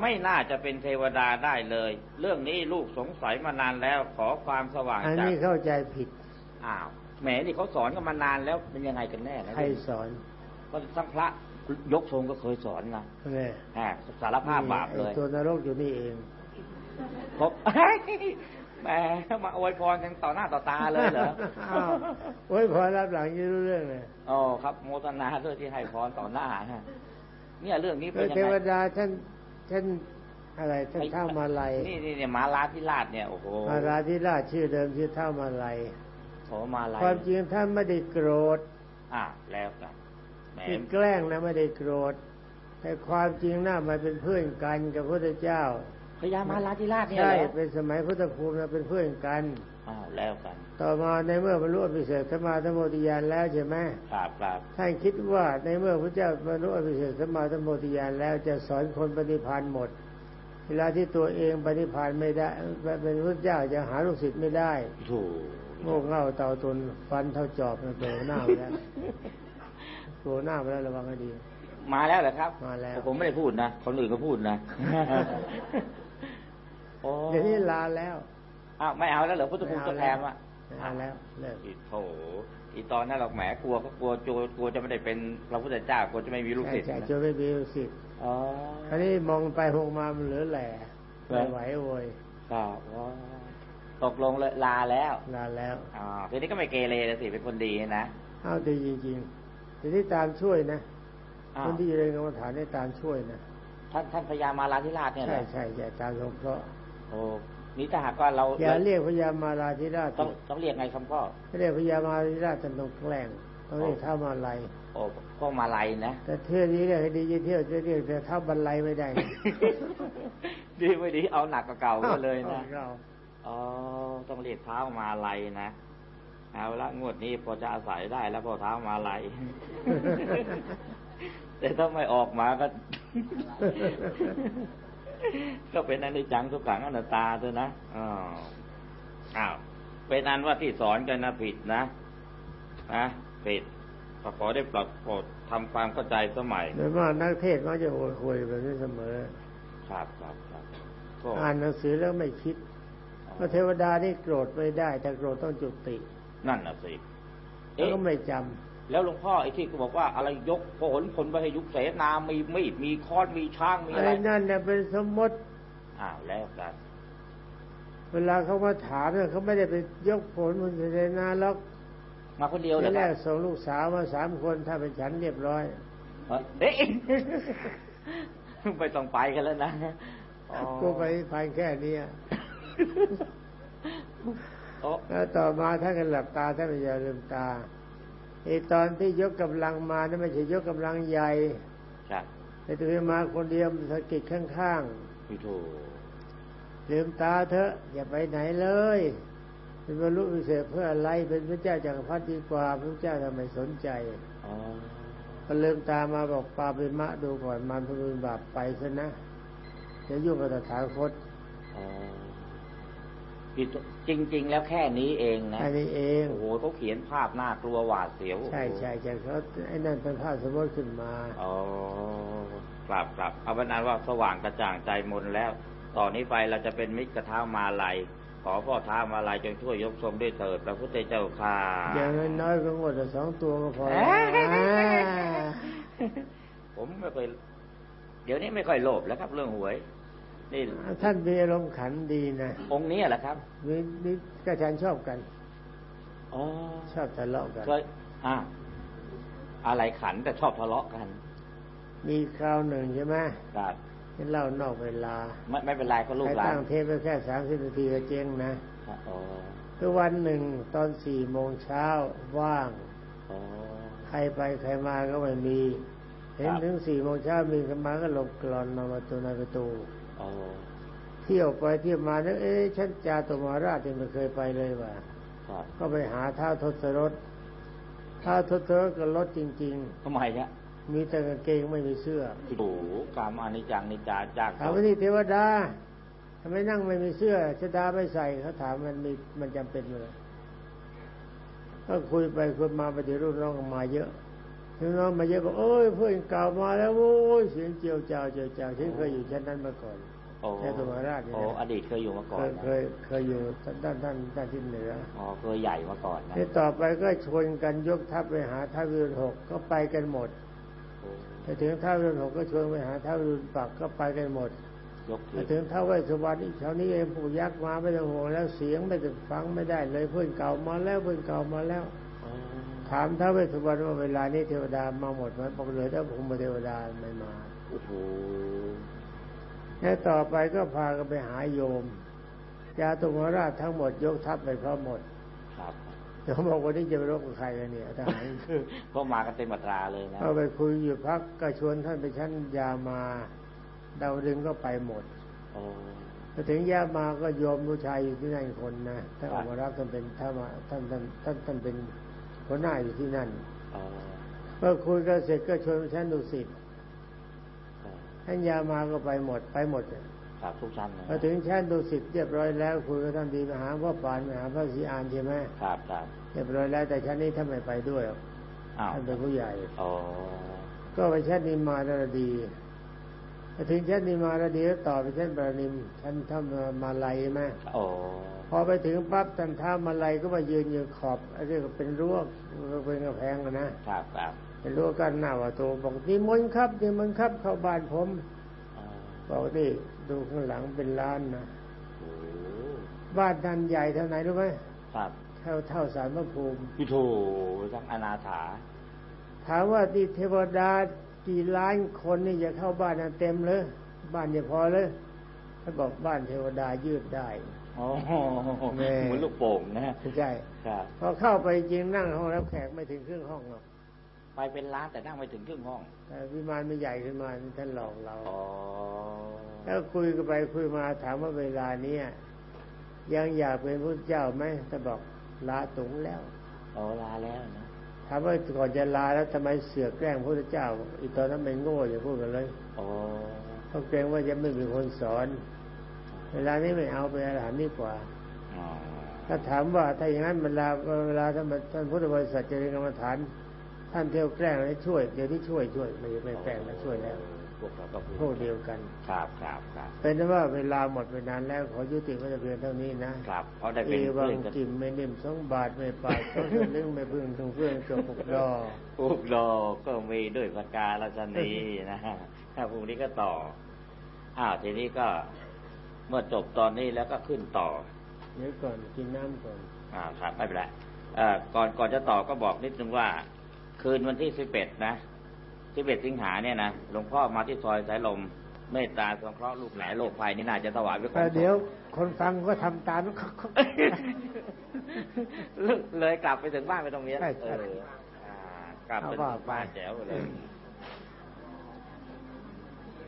ไม่น่าจะเป็นเทวดาได้เลย เรื่องนี้ลูกสงสัยมานานแล้วขอความสว่างอันจากนี้เข้าใจผิด อ้าวแหมนี่เขาสอนกันมานานแล้วเป็นยังไงกันแน่นะใครสอนก็ทั้งพระยกทรงก็เคยสอนนะเนี่ยฮะสารภาพบาปเลยไอ้ตัวนรกอยู่นี่เองครบแหมมาอวยพรกันต่อหน้าต่อตาเลยเหรออ้าวโอ้ยพอรับหลังจะรู้เรื่องเลยอ๋อครับ โมทนาด้วยที่ให้พรต่อหน้าฮะเนี่ยเรื่องนี้แล้เป็นวยังเทวไงดาท่านท่านอะไรท่านเท่ามาลัยนี่นี่เนี่ยมาลาธิราชเนี่ยโอ้โหมาราธิราชชื่อเดิมชื่อเท่ามาลัย โสมาลายความจริงท่านไม่ได้โกรธอะแล้วกันแหมที่แกล้งนะไม่ได้โกรธ แต่ความจริงน่ามาเป็นเพื่อนกันกับพระพุทธเจ้าพญามาลาธิราชเนี่ยใช่เหรอเป็นสมัยพุทธภูมินะเป็นเพื่อนกันอ้าวแล้วกัน ต่อมาในเมื่อบรรลุอภิเศษสมมาธรรมโมติยานแล้วใช่ไหมกราบกราบท่านคิดว่าในเมื่อพระเจ้าบรรลุอภิเศษสมมาธรรมโมติยานแล้วจะสอนคนปฏิพานหมด เวลาที่ตัวเองปฏิพานไม่ได้เป็นพระเจ้าจะหาลูกศิษย์ไม่ได้ถูก โง่เง่าเต่าตุนฟันเท่าจอบมันโผล่หน้าไปแล้วโผล่หน้าไปแล้วระวังให้ดี มาแล้วเหรอครับ มาแล้ว ผมไม่ได้พูดนะคนอื่นก็พูดนะโอ้เดี๋ยวนี้ลาแล้วอ้าวไม่เอาแล้วเหรอพุทธภูมิตัวแทนวะไม่เอาแล้วเลิกอีโถอีตอนนั้นเราแหมกลัวก็กลัวกลัวกลัวจะไม่ได้เป็นพระพุทธเจ้ากลัวจะไม่มีลูกใช่ศิษย์ใช่นะจนไม่มีลูกศิษย์อ๋อคราวนี้มองไปมองมามันเหลือแหล่เหรไม่อไหวโวยครับอ๋อ ตกลงเลยลาแล้ว ลาแล้วอ๋อทีนี้ก็ไม่เกเรแล้วสิเป็นคนดีนะเอาดีจริงๆทีนี้ตามช่วยนะอ้าควนที่อยู่ในกรรมฐานได้ตามช่วยนะท่านท่านพญามาลาธิราชเนี่ยเหรใช่อใช่ใช่ตามสงเคราะห์โอ้นี่ถ้าหากว่าเราอย่าเรียกพญามาลาธิราชต้องต้องเรียกไงคำพ่อถ้าเรียกพญามาลาธิราชจะต้องแกล้งต้องเรียกอ๋อเท่ามาลัยโอ้ก็มาลัยนะแต่เที่ยวนี้เรียกให้ดีจะเที่ยวจะเรียกแต่เท่าบรรลัยไม่ได้นะดีไม่ดีเอาหนักกว่าเก่าก็เลยนะเรา อ๋อ ต้องเรียกเท้ามาลัยนะ เอาละงวดนี้พอจะอาศัยได้แล้วพอเท้ามาลัยแต่ถ้าไม่ออกมาก็ ก็เป็นอนิจจังทุกขังอนัตตาเถอะนะอ๋ออ้าวเป็นอันว่าที่สอนกันนะผิดนะนะผิดก็ขอได้ปรับโปรดทำความเข้าใจสมัยโดยมากนักเทศน์มักจะโหยหวยแบบนี้เสมอ ครับครับครับก็อ่านหนังสือแล้วไม่คิดเพราะเทวดานี่โกรธไม่ได้แต่โกรธต้องจุติ นั่นน่ะสิแล้วเอ๊ะก็ไม่จำแล้วหลวงพ่อไอ้ที่บอกว่าอะไรยกโผลผลไปให้ยุคเสนามีมีดมีค้อนมีช้างมีอะไรไอ้นั่นเนี่ยเป็นสมมติอ้าวแล้วกันเวลาเขามาถามเนี่ยเขาไม่ได้ไปยกผลมันเสนาแล้วมาคนเดียวเลยที่คแรรับกส่งลูกสาวมาสามคนถ้าเป็นฉันเรียบร้อยเอ๊ะไม่ต้องไปกันแล้วนะอ๋อก็ไปพันแค่เนี้ยโอ้ แล้วต่อมาท่านก็หลับตาท่านไม่ยอมลืมตาไอ้ตอนที่ยกกำลังมานั่นไม่ใช่ยกกำลังใหญ่ครับไอ้ตัวมาคนเดียวสะกิดข้างพี่โถๆลืมตาเถอะ อย่าไปไหนเลย เป็นบรรลุวิเศษเพื่ออะไรเป็นพระเจ้าจักรพรรดิดีกว่าพระเจ้าทำไมสนใจอ๋อพอลืมตามาบอกปาไปมะดูก่อนมันเป็นบาปไปซะนะจะยุ่งกับตถาคตอ๋อ พี่โถจริง ๆ แล้วแค่นี้เองนะอันนี้เองโอ้โหเขาเขียนภาพน่ากลัวหวาดเสียวใช่ใช่ใช่เขาไอ้นั่นเป็นภาพสมมติขึ้นมาอ๋อครับครับเอาเป็นอันว่าสว่างกระจ่างใจมนแล้ว ต่อนนี้ไปเราจะเป็นมิตรกระเท้ามาลัยขอพ่อท้ามาลัยจงช่วยยกทรงด้วยเถิดพระพุทธเจ้าค่ะ อย่างน้อยๆก็งดแต่สองตัวก็พอเอ้แล้วยอ่าผมไม่ค่อยเดี๋ยวนี้ไม่ค่อยโลภแล้วครับเรื่องหวย นี่ท่านมีอารมณ์ขันดีนะองค์นี้แหละครับมีมีกระชันชอบกันอ๋อชอบทะเลาะกันเคยอ่าอะไรขันแต่ชอบทะเลาะกัน มีคราวหนึ่งใช่ไหมครับที่เล่านอกเวลา ไม่ไม่เป็นไรก็ลูกใครหลานตั้งเทปไปแค่สามสิบนาทีก็เจ๊งนะอ๋อคือวันหนึ่งตอนสี่โมงเช้าว่างอ๋อใครไปใครมาก็ไม่มี เห็นครับถึงสี่โมงเช้ามีใครมาก็หลบกลอนมาประตูในประตูอ๋อ เที่ยวไปเที่ยวมานึกเอ๊ะฉันจาตุมาราชยังไม่เคยไปเลยว่ะครับก็ไปหาท้าวทศรถท้าวทศรถก็รถจริงทำไมเนี่ยๆมีแต่กางเกงไม่มีเสื้อโอ้โหกามอนิจจังนิจจาจากถามว่านี่เทวดาทำไมนั่งไม่มีเสื้อชะดาไม่ใส่เขาถามมันมีมันจำเป็นเลยก็คุยไปคุยมาไปฏิรูปน้องก็มาเยอะรุ่ นน้องมาเยอะบอกโอ้ยเพื่อนเก่ามาแล้วโอ้ยเสียงเจียวเจ้าเจียวเจ้าที่เคยอยู่ชั้นนั้นมาก่อนโอ้แค่ธรรมราชเนี่ยนะโอ้อดีตเคยอยู่มาก่อเคนยนะเคยเคยอยู่ด้านด้านด้านที่เหนืออ๋อเคยใหญ่มาก่อนนะที่ต่อไปก็ชวนกันยกทัพไปหาท้าววิรุณหกก็ไปกันหมดโอ้ไปถึงท้าววิรุณหกก็ชวนไปหาท้าววิรุณปักก็ไปกันหมดยกไปถือถึงท้าวเวสสุวรรณอีกแถวนี้เองปู่ยักษ์มาไม่ต้องห่วงแล้วเสียงไม่จะฟังไม่ได้เลยเพื่อนเก่ามาแล้วเพื่อนเก่ามาแล้วอ๋อ ถามท้าวเวสสุวรรณว่าเวลานี้เทวดามาหมดไหมบอกเหลือแต่ผมมาเทวดาไม่มาโอ้โหแล้วต่อไปก็พากันไปหาโยมยาตุมราชทั้งหมดยกทัพไปพร้อมหมด ครับเดี๋ยวบอกวันนี้จะไปรบกับใครกันเนี่ยทหารก็มากันเต็มอัตราเลยนะก็ไปคุยอยู่พักก็ชวนท่านไปชั้นยามาดาวดึงก็ไปหมดโอ้พอถึงยามาก็โยมผู้ชายอยู่ที่นั่นคนนะท่านอมรักษ์ท่านเป็นท่านมาท่านท่านท่านท่านเป็น หัวหน้าอยู่ที่นั่นอ๋อเมื่อคุยกันเสร็จก็ชวนไปชั้นดุสิตครับท่านยามาก็ไปหมดไปหมดครับทุกชั้นนะพอถึงชั้นดุสิตเรียบร้อยแล้วคุยกับท่านดีมหาพ่อปานมหาพระศรีอานใช่ไหมครับครับเรียบร้อยแล้วแต่ชั้นนี้ท่านไม่ไปด้วยหรอกอ้าวท่านเป็นผู้ใหญ่อ๋อก็ไปชั้นนิมมารดีพอถึงชั้นนิมมารดีก็ต่อไปชั้นปรนิมชั้นท่ามาลัยใช่ไหมโอ้ พอไปถึงปั๊บท่านท้ามาลัยก็มายืนอยู่ขอบเรียกว่าเป็นรั้วเป็นกระแพงอะนะครับครับเป็นรั้วกั้นหน้าประตูบอกนิมนต์ครับนิมนต์ครับเข้าบ้านผมอ๋อบอกนี่ดูข้างหลังเป็นล้านนะโอ้บ้านท่านใหญ่เท่าไหนรู้ไหมครับเท่าเท่าสารพระภูมิพี่โถทั้งอนาถา ถามว่าที่เทวดากี่ล้านคนนี่จะเข้าบ้านนั้นเต็มเลยบ้านจะพอเลยถ้าบอกบ้านเทวดายืดได้ อ๋อแม่เหมือนลูกโป่งนะไม่ใช่ครับพอเข้าไปจริงนั่งห้องรับแขกไม่ถึงครึ่งห้องหรอกไปเป็นล้านแต่นั่งไม่ถึงครึ่งห้องแต่วิมานไม่ใหญ่ขึ้นมาท่านหลอกเราอ๋อแล้วคุยกันไปคุยมาถามว่าเวลาเนี้ยยังอยากเป็นพระเจ้าไหมแต่บอกลาตุงแล้วอ๋อลาแล้วนะถามว่าก่อนจะลาแล้วทำไมเสือกแกล้งพระเจ้า อีตอนนั้นไม่โง่อย่าพูดกันเลยอ๋อเขาเกรงว่าจะไม่มีคนสอน เวลานี้ไม่เอาไปอาหารดีกว่าอ๋อถ้าถามว่าถ้าอย่างนั้นเวลาเวลาท่านท่านพุทธบริษัทเจริญกรรมฐาน ท่านเที่ยวแกล้งแล้วช่วยเดี๋ยวนี้ช่วยช่วยไม่ไม่แกล้งแล้วช่วยแล้วพวกเราก็พูดพวกเดียวกัน ครับครับครับเป็นว่าเวลาหมดไปนานแล้วขอยุติไว้แต่เพียงเท่านี้นะครับเพราะได้เอเป็นวังเพื่อนกันกิมไม่นิ่มสองบาทไม่ปากสองสลึงไม่พึ่งทงเพื่อนเกือบหกดอกพวกเราก็มีด้วยประการราชนีนะฮะถ้าพรุ่งนี้ก็ต่ออ้าวทีนี้ก็ เมื่อจบตอนนี้แล้วก็ขึ้นต่อเดี๋ยวก่อนกินน้ำก่อน อ่าครับไม่เป็นไรเอ่อก่อนก่อนจะต่อก็บอกนิดนึงว่า คืนวันที่สิบเอ็ดนะสิบเอ็ดสิงหาเนี่ยนะหลวงพ่อมาที่ซอยสายลมเมตตาสงเคราะห์ลูกหลานโลกภัยนี่น่าจะถวายไว้ก่อแต่นเดี๋ยว คนฟังก็ทำตามเขาเขาเลยกลับไปถึงบ้านไปตรงเนี้ยใช่ใช่เอออ่ากลับไปเอาว่าถึงบ้านไปแจ๋วเลย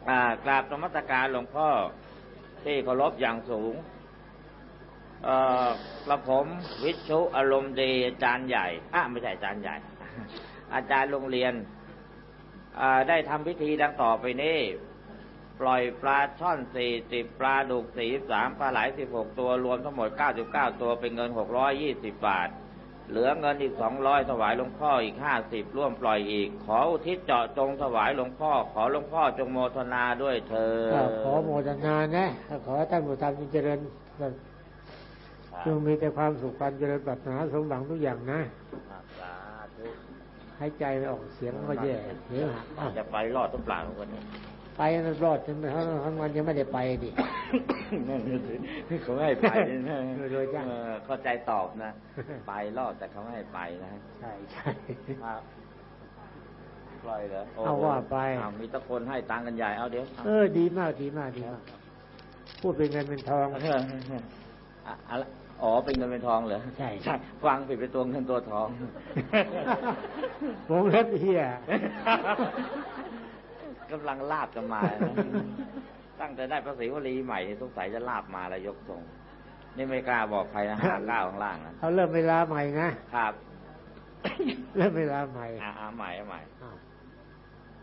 อ่ากราบนมัสการหลวงพ่อ ที่เคารพอย่างสูงเอ่อกระผมวิชุอารมณ์ดีอาจารย์ใหญ่อะไม่ใช่อาจารย์ใหญ่ อาจารย์โรงเรียนได้ทำพิธีดังต่อไปนี้ปล่อยปลาช่อนสี่สิบปลาดุกสี่สามปลาไหลสิบหกตัวรวมทั้งหมดเก้าสิบเก้าตัวเป็นเงินหกร้อยยี่สิบบาท เหลือเงินอีกสองร้อยถวายหลวงพ่ออีกห้าสิบร่วมปล่อยอีก ขออุทิศเจาะจงถวายหลวงพ่อ ขอหลวงพ่อจงโมทนาด้วยเธอก็ขอโมทนานะ ขอท่านผู้ทำเจริญแบบจงมีแต่ความสุขความเจริญปรารถนาสมหวังทุกอย่างนะสาธุหายใจไม่ออกเสียงก็แย่เดี๋ยวหักอ้าวจะไปรอดทุกเปล่าวันนี้ ไปมันรอดจนทั้งทั้งวันยังไม่ได้ไปดินั่นสิเขาไม่ให้ไปนะโดยจ้ะเออเข้าใจตอบนะ ไปรอดแต่เขาไม่ให้ไปนะ ใช่ใช่ครับปล่อยเหรอโโหเอาว่าไปอ้วมีตะคนให้ตังค์กันใหญ่เอาเดี๋ยว เออดีมากดีมากดีมาก พูดเป็นเงินเป็นทองเอออะอะไรอ๋อเป็นเงินเป็นทองเหรอใช่ใช่ฟังผิดเป็นตัวเงินตัวทองวงเล็บเฮีย กำลังลาบกันมานะตั้งแต่ได้ภาษีวลีใหม่นี่สงสัยจะลาบมาแล้วยกทรงนี่ไม่กล้าบอกใครนะห้าเก้าข้างล่างนะเขาเริ่มเวลาใหม่นะครับ เริ่มเวลาใหม่อ่าอ่าใหม่เอาใหม่อ้าว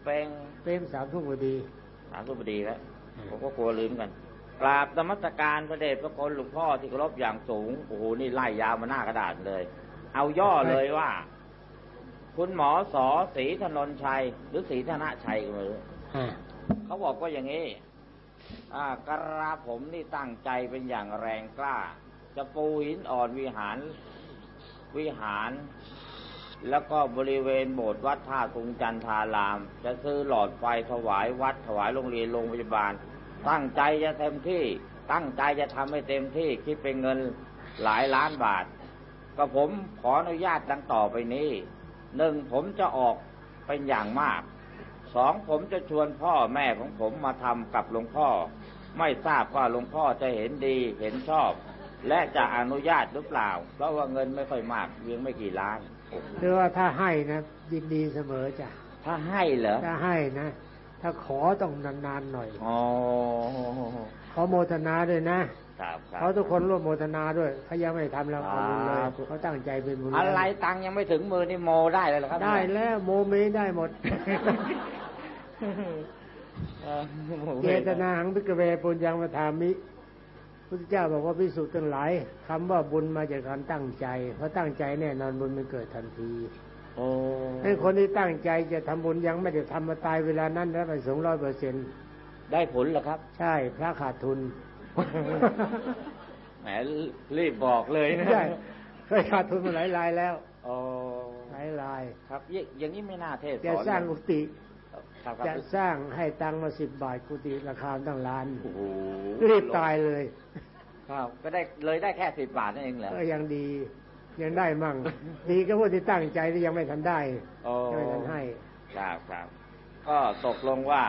เป็นเป็นสามทุ่มพอดีสามสุบดีแล้วอืมผมก็กลัวลืมกันกราบนมัสการพระเดชพระคุณหลวงพ่อที่เคารพอย่างสูง โอ้โห นี่ไล่ยาวมาหน้ากระดาษเลย เอาย่อเลยว่า คุณหมอสอศรีธนนชัย หรือศรีธนชัยก็ไม่รู้อ่า เขาบอกว่าอย่างนี้กระผมนี่ตั้งใจเป็นอย่างแรงกล้า จะปูหินอ่อนวิหาร วิหาร แล้วก็บริเวณโบสถ์วัดท่าตุงจันทาราม จะซื้อหลอดไฟถวายวัดถวายโรงเรียนโรงพยาบาล ตั้งใจจะเต็มที่ ตั้งใจจะทำให้เต็มที่คิดเป็นเงินหลายล้านบาท ก็ผมขออนุญาตดังต่อไปนี้หนึ่งผมจะออกเป็นอย่างมาก สองผมจะชวนพ่อแม่ของผมมาทำกับหลวงพ่อ ไม่ทราบว่าหลวงพ่อจะเห็นดีเห็นชอบ และจะอนุญาตหรือเปล่า เพราะว่าเงินไม่ค่อยมากเพียงไม่กี่ล้านคือว่าถ้าให้นะยินดีเสมอจ้ะถ้าให้เหรอถ้าให้นะ ถ้าขอต้องนานๆหน่อยอ๋อขอโมทนาด้วยนะครับครับเขาทุกคนร่วมโมทนาด้วยเขายังไม่ทำแล้วเอาบุญเลยครับเขาตั้งใจเป็นบุญอะไรแล้วตังค์ยังไม่ถึงมือนี่โมได้เลยเหรอครับ ได้แล้วโมเมได้หมด เออโมเจตนาหัง ภิกขเวปุญญัง วทามิพุทธเจ้าบอกว่าพิสุทธิ์ทั้งหลายคำว่าบุญมาจากการตั้งใจ เพราะตั้งใจแน่นอนบุญมันเกิดทันทีโอ้ให้คนที่ตั้งใจจะทำบุญยังไม่ได้ทำมาตายเวลานั้นแล้วไปสวรรค์ร้อยเปอร์เซ็นต์ได้ผลเหรอครับ ใช่พระขาดทุนแหมรีบบอกเลยนะใช่เคยขาดทุนมาหลายรายแล้วโอ้หลายราย ครับยอย่างนี้ไม่น่าเทศสอนจะสร้างกุฏิครับค จะรับสร้างให้ตังค์มาสิบบาทกุฏิราคาตั้งล้านโอ้โหรีบตายเลย ครับก็ได้เลยได้แค่สิบบาทนั่นเองเหรอก็ยังดียังได้มั่งดีก็พวกที่ตั้งใจที่ยังไม่ทันได้โอ้ยังไม่ทันให้ครับครับก็ตกลงว่า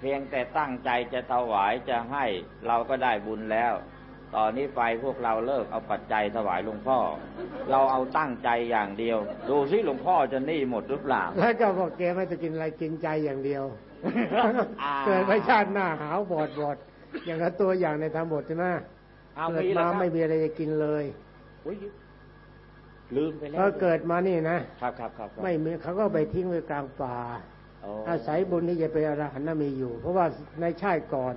เพียงแต่ตั้งใจจะถวายจะให้เราก็ได้บุญแล้ว ตอนนี้ไปพวกเราเลิกเอาปัจจัยถวายหลวงพ่อ เราเอาตั้งใจอย่างเดียว ดูซิหลวงพ่อจะหนี้หมดหรือเปล่า แล้วเจ้าบอกแกไม่จะกินอะไรกินใจอย่างเดียวอ่าเกิดไปชาติหน้าหาวบอดบอดอย่างกับตัวอย่างในธรรมบทใช่ไหมเอาเกิดมีแล้มาวครับไม่มีอะไรจะกินเลยอุ๊ยลืมไปแล้วพอเกิดมานี่นะครับครับครับครับไม่มีเขาก็ไปทิ้งไว้กลางป่าโอ้อาศัยบุญที่จะเป็นอรหันต์น่ะมีอยู่ เพราะว่าในชาติก่อน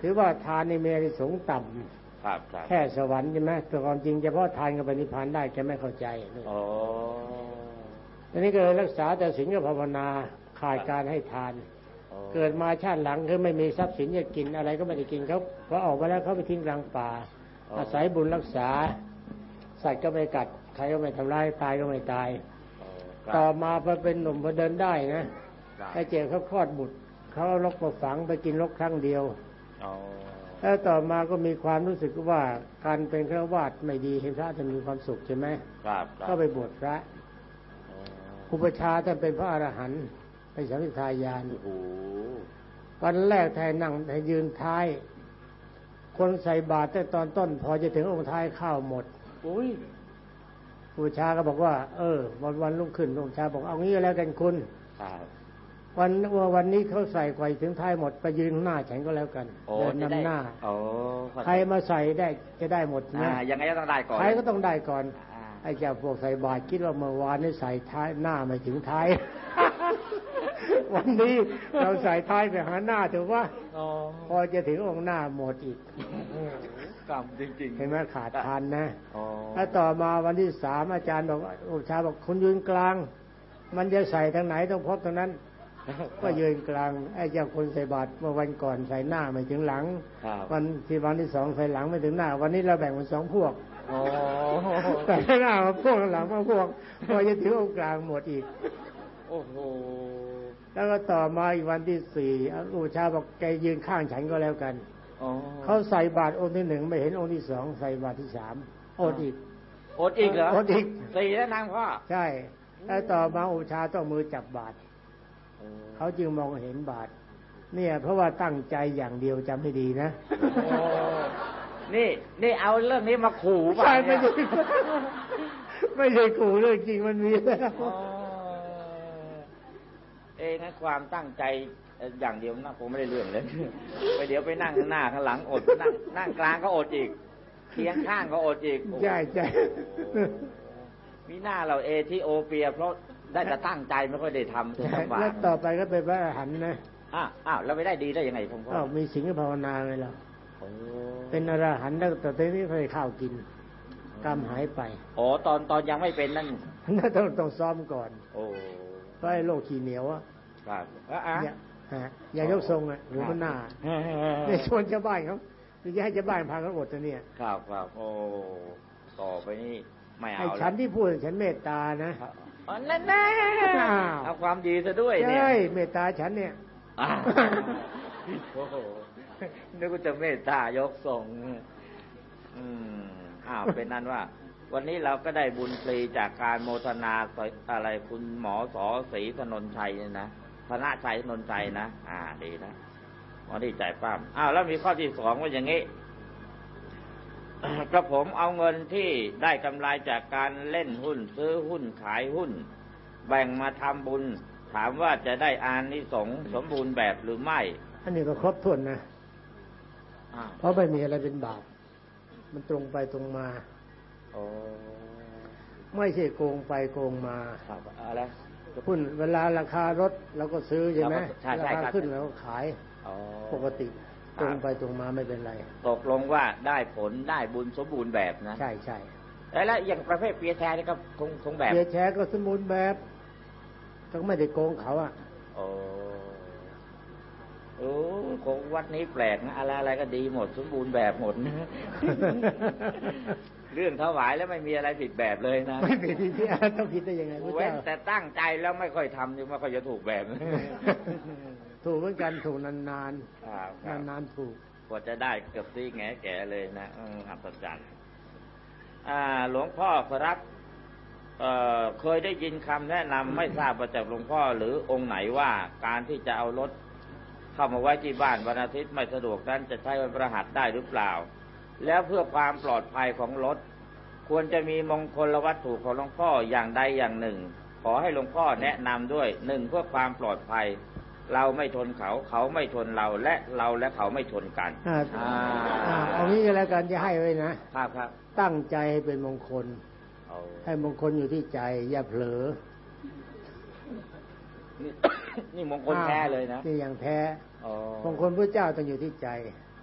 ถือว่าทานในเมริสงส์ต่ำครับครับแค่สวรรค์ใช่ไหมแต่ความจริงเฉพาะทานกับปณิพานได้แกไม่เข้าใจโอ้ทีนี้ก็เลยรักษาแต่ศีลกับภาวนาขาดการให้ทานโอ้เกิดมาชาติหลังคือไม่มีทรัพย์สินจะกินอะไรก็ไม่ได้กินเขาพอออกมาแล้วเขาไปทิ้งกลางป่า อาศัยบุญรักษา สัตว์ก็ไม่กัด ใครก็ไม่ทำร้ายตายก็ไม่ตายโอ้ต่อมาพอเป็นหนุ่มพอเดินได้นะครับไอ้เจ้าเขาคลอดบุตรเขาเอาลกมาฝังไปกินลกครั้งเดียวโอ้ แล้วต่อมาก็มีความรู้สึกว่าการเป็นฆราวาสไม่ดีเห็นพระจะมีความสุขใช่ไหมครับครับก็ไปบวชพระโอ้อุปชฌาย์ท่านเป็นพระอรหันต์เป็นสามิทายานโอ้โหวันแรกแทนนั่งแทนยืนท้าย คนใส่บาตรแต่ตอนต้น พอจะถึงองค์ท้ายข้าวหมดอุ้ยอุปชฌาย์ก็บอกว่า เออ วันวันรุ่งขึ้นอุปชฌาย์บอกเอางี้แล้วกันคุณครับ วันว่าวันนี้เขาใส่ไกวถึงท้ายหมดไปยืนข้างหน้าฉันก็แล้วกันโอ้เดินจะได้นำหน้าโอ้เข้าจใครมาใส่ได้จะได้หมดอ่านะยังไงก็ต้องได้ก่อนใครก็ต้องได้ก่อนอ่าไอ้เจ้าพวกใส่บาตรคิดว่าเมื่อวานนี่ใส่ท้ายหน้าไม่ถึงท้าย วันนี้เราใส่ท้ายไปหาหน้าถือว่าโอ้พอจะถึงองค์หน้าหมดอีกกรรมจริงๆเห็นไหมขาดทานนะโอ้แล้วต่อมาวันที่สามอาจารย์บอกว่าอุปชฌาย์บอกคุณยืนกลาง มันจะใส่ทางไหนต้องพบทางนั้น ก็ยืนกลางไอ้เจ้าคนใส่บาตรเมื่อวันก่อนใส่หน้าไม่ถึงหลังครับวันที่วันที่สองใส่หลังไม่ถึงหน้า วันนี้เราแบ่งเป็นสองพวกโอ้ใส่หน้ามาพวกหลังมาพวกพอจะถึงองค์กลางหมดอีก โอ้โหแล้วก็ต่อมาอีกวันที่สี่อุปชฌาย์บอกแกยืนข้างฉันก็แล้วกันโอ้เขาใส่บาตรองค์ที่หนึ่งไม่เห็นองค์ที่สองใส่บาตรที่สามอดอีกอดอีกเหรออดอีกสี่แล้วนางพ่อใช่แล้วต่อมาอุปชฌาย์ต้องมือจับบาตรโอ้ เขาจึงมองเห็นบาตรเนี่ย เพราะว่าตั้งใจอย่างเดียวจำให้ดีนะนี่ นี่เอาเรื่องนี้มาขู่ป่ะใช่ไม่เนี่ยใช่ไม่ใช่ขู่เรื่องจริงมันมีแล้วอ๋อเอ้งั้นความตั้งใจอย่างเดียวนะผมไม่ได้เรื่องเลยไปเดี๋ยวไปนั่งข้างหน้าข้างหลังอดนั่งนั่งกลางก็อดอีกเคียงข้างก็อดอีกโอ้โหใช่ใช่มีหน้าเราเอธิโอเปีย เพราะ ได้แต่ตั้งใจไม่ค่อยได้ทำถึงลำบากแล้วต่อไปก็เป็นพระอรหันต์นะอ้าวอ้าวแล้วไม่ได้ดีได้ยังไงผมพ่ออ้าวมีสิงห์ภาวนาไงเราโอ้เป็นอรหันต์แล้วแต่ตอนนี้เคยข้าวกินกรรมหายไปโอ้ตอนตอนยังไม่เป็นนั่นนั่นต้องต้องซ้อมก่อน โอ้เพราะไอ้โรคขี้เหนียวอะครับอะอะอย่าฮะอย่ายกทรงอะหรือมันหน้าในชวนชาวบ้านเขาหรือจะให้ชาวบ้านพาเขาอดตัวเนี่ย ครับครับโอ้ต่อไปนี่ไม่เอาไอ้แล้วฉันที่พูดฉันเมตตานะครับ อ๋อนั่นแน่อ้าวเอาความดีซะด้วยเนี่ยใช่เมตตาฉันเนี่ยอ้าวโอ้โหนึกว่าจะเมตตายกส่งอืมอ้าวเป็นนั้นว่า วันนี้เราก็ได้บุญฟรีจากการโมทนาอะไรคุณหมอสอศรีถนนชัยเนี่ยนะธนชัยถนนชัยนะอ่าดีนะหมอดีใจป้ามอ้าวแล้วมีข้อที่สองว่าอย่างนี้ กระผมเอาเงินที่ได้กำไรจากการเล่นหุ้นซื้อหุ้นขายหุ้น แบ่งมาทำบุญ ถามว่าจะได้อานิสงส์สมบูรณ์แบบหรือไม่ อันนี้ก็ครบถ้วนนะอ้าวเพราะไม่มีอะไรเป็นบาปมันตรงไปตรงมาโอ้ไม่ใช่โกงไปโกงมาครับอะไรหุ้นเวลาราคารถเราก็ซื้อใช่ไหมใช่ใช่ราครัคาบขึ้นเราก็ขายอ๋อปกติครับ ตรงไปตรงมาไม่เป็นไร ตกลงว่าได้ผลได้บุญสมบูรณ์แบบนะ ใช่ใช่แล้วแล้วอย่างประเภทเปียแทนนี่ก็คงคงแบบเบียร์แชร์ก็สมบูรณ์แบบต้องไม่ได้โกงเขาอะโอ้โอ้ของวัดนี้แปลกนะอะไรอะไรก็ดีหมดสมบูรณ์แบบหมดนะเรื่องถวายแล้วไม่มีอะไรผิดแบบเลยนะไม่ผิดที่อะต้องผิดได้ยังไงพระเว้นเจ้าแต่ตั้งใจแล้วไม่ค่อยทำยังไม่ค่อยจะถูกแบบ ถูกเหมือนกันถูกนานครับครับๆนานๆถูกกว่าจะได้เกือบซีแงแก่เลยนะอืมอัศจรรย์อ่าหลวงพ่อครับเอ่อเคยได้ยินคำแนะนำไม่ทราบมาจากหลวงพ่อหรือองค์ไหนว่าการที่จะเอารถเข้ามาไว้ที่บ้านวันอาทิตย์ไม่สะดวกนั้นจะใช้วันประหัสได้หรือเปล่า แล้วเพื่อความปลอดภัยของรถ ควรจะมีมงคลวัตถุของหลวงพ่ออย่างใดอย่างหนึ่ง ขอให้หลวงพ่อแนะนำด้วยหนึ่งเพื่อความปลอดภัย เราไม่ชนเขา เขาไม่ชนเราและเราและเขาไม่ชนกันอ่าอ่าอ่าเอางี้ก็แล้วกันจะให้ไว้นะครับครับ ตั้งใจให้เป็นมงคลเอาให้มงคลอยู่ที่ใจ อย่าเผลอ นี่นี่มงคลแท้เลยนะนี่อย่างแท้อ๋อมงคลพระเจ้าต้องอยู่ที่ใจ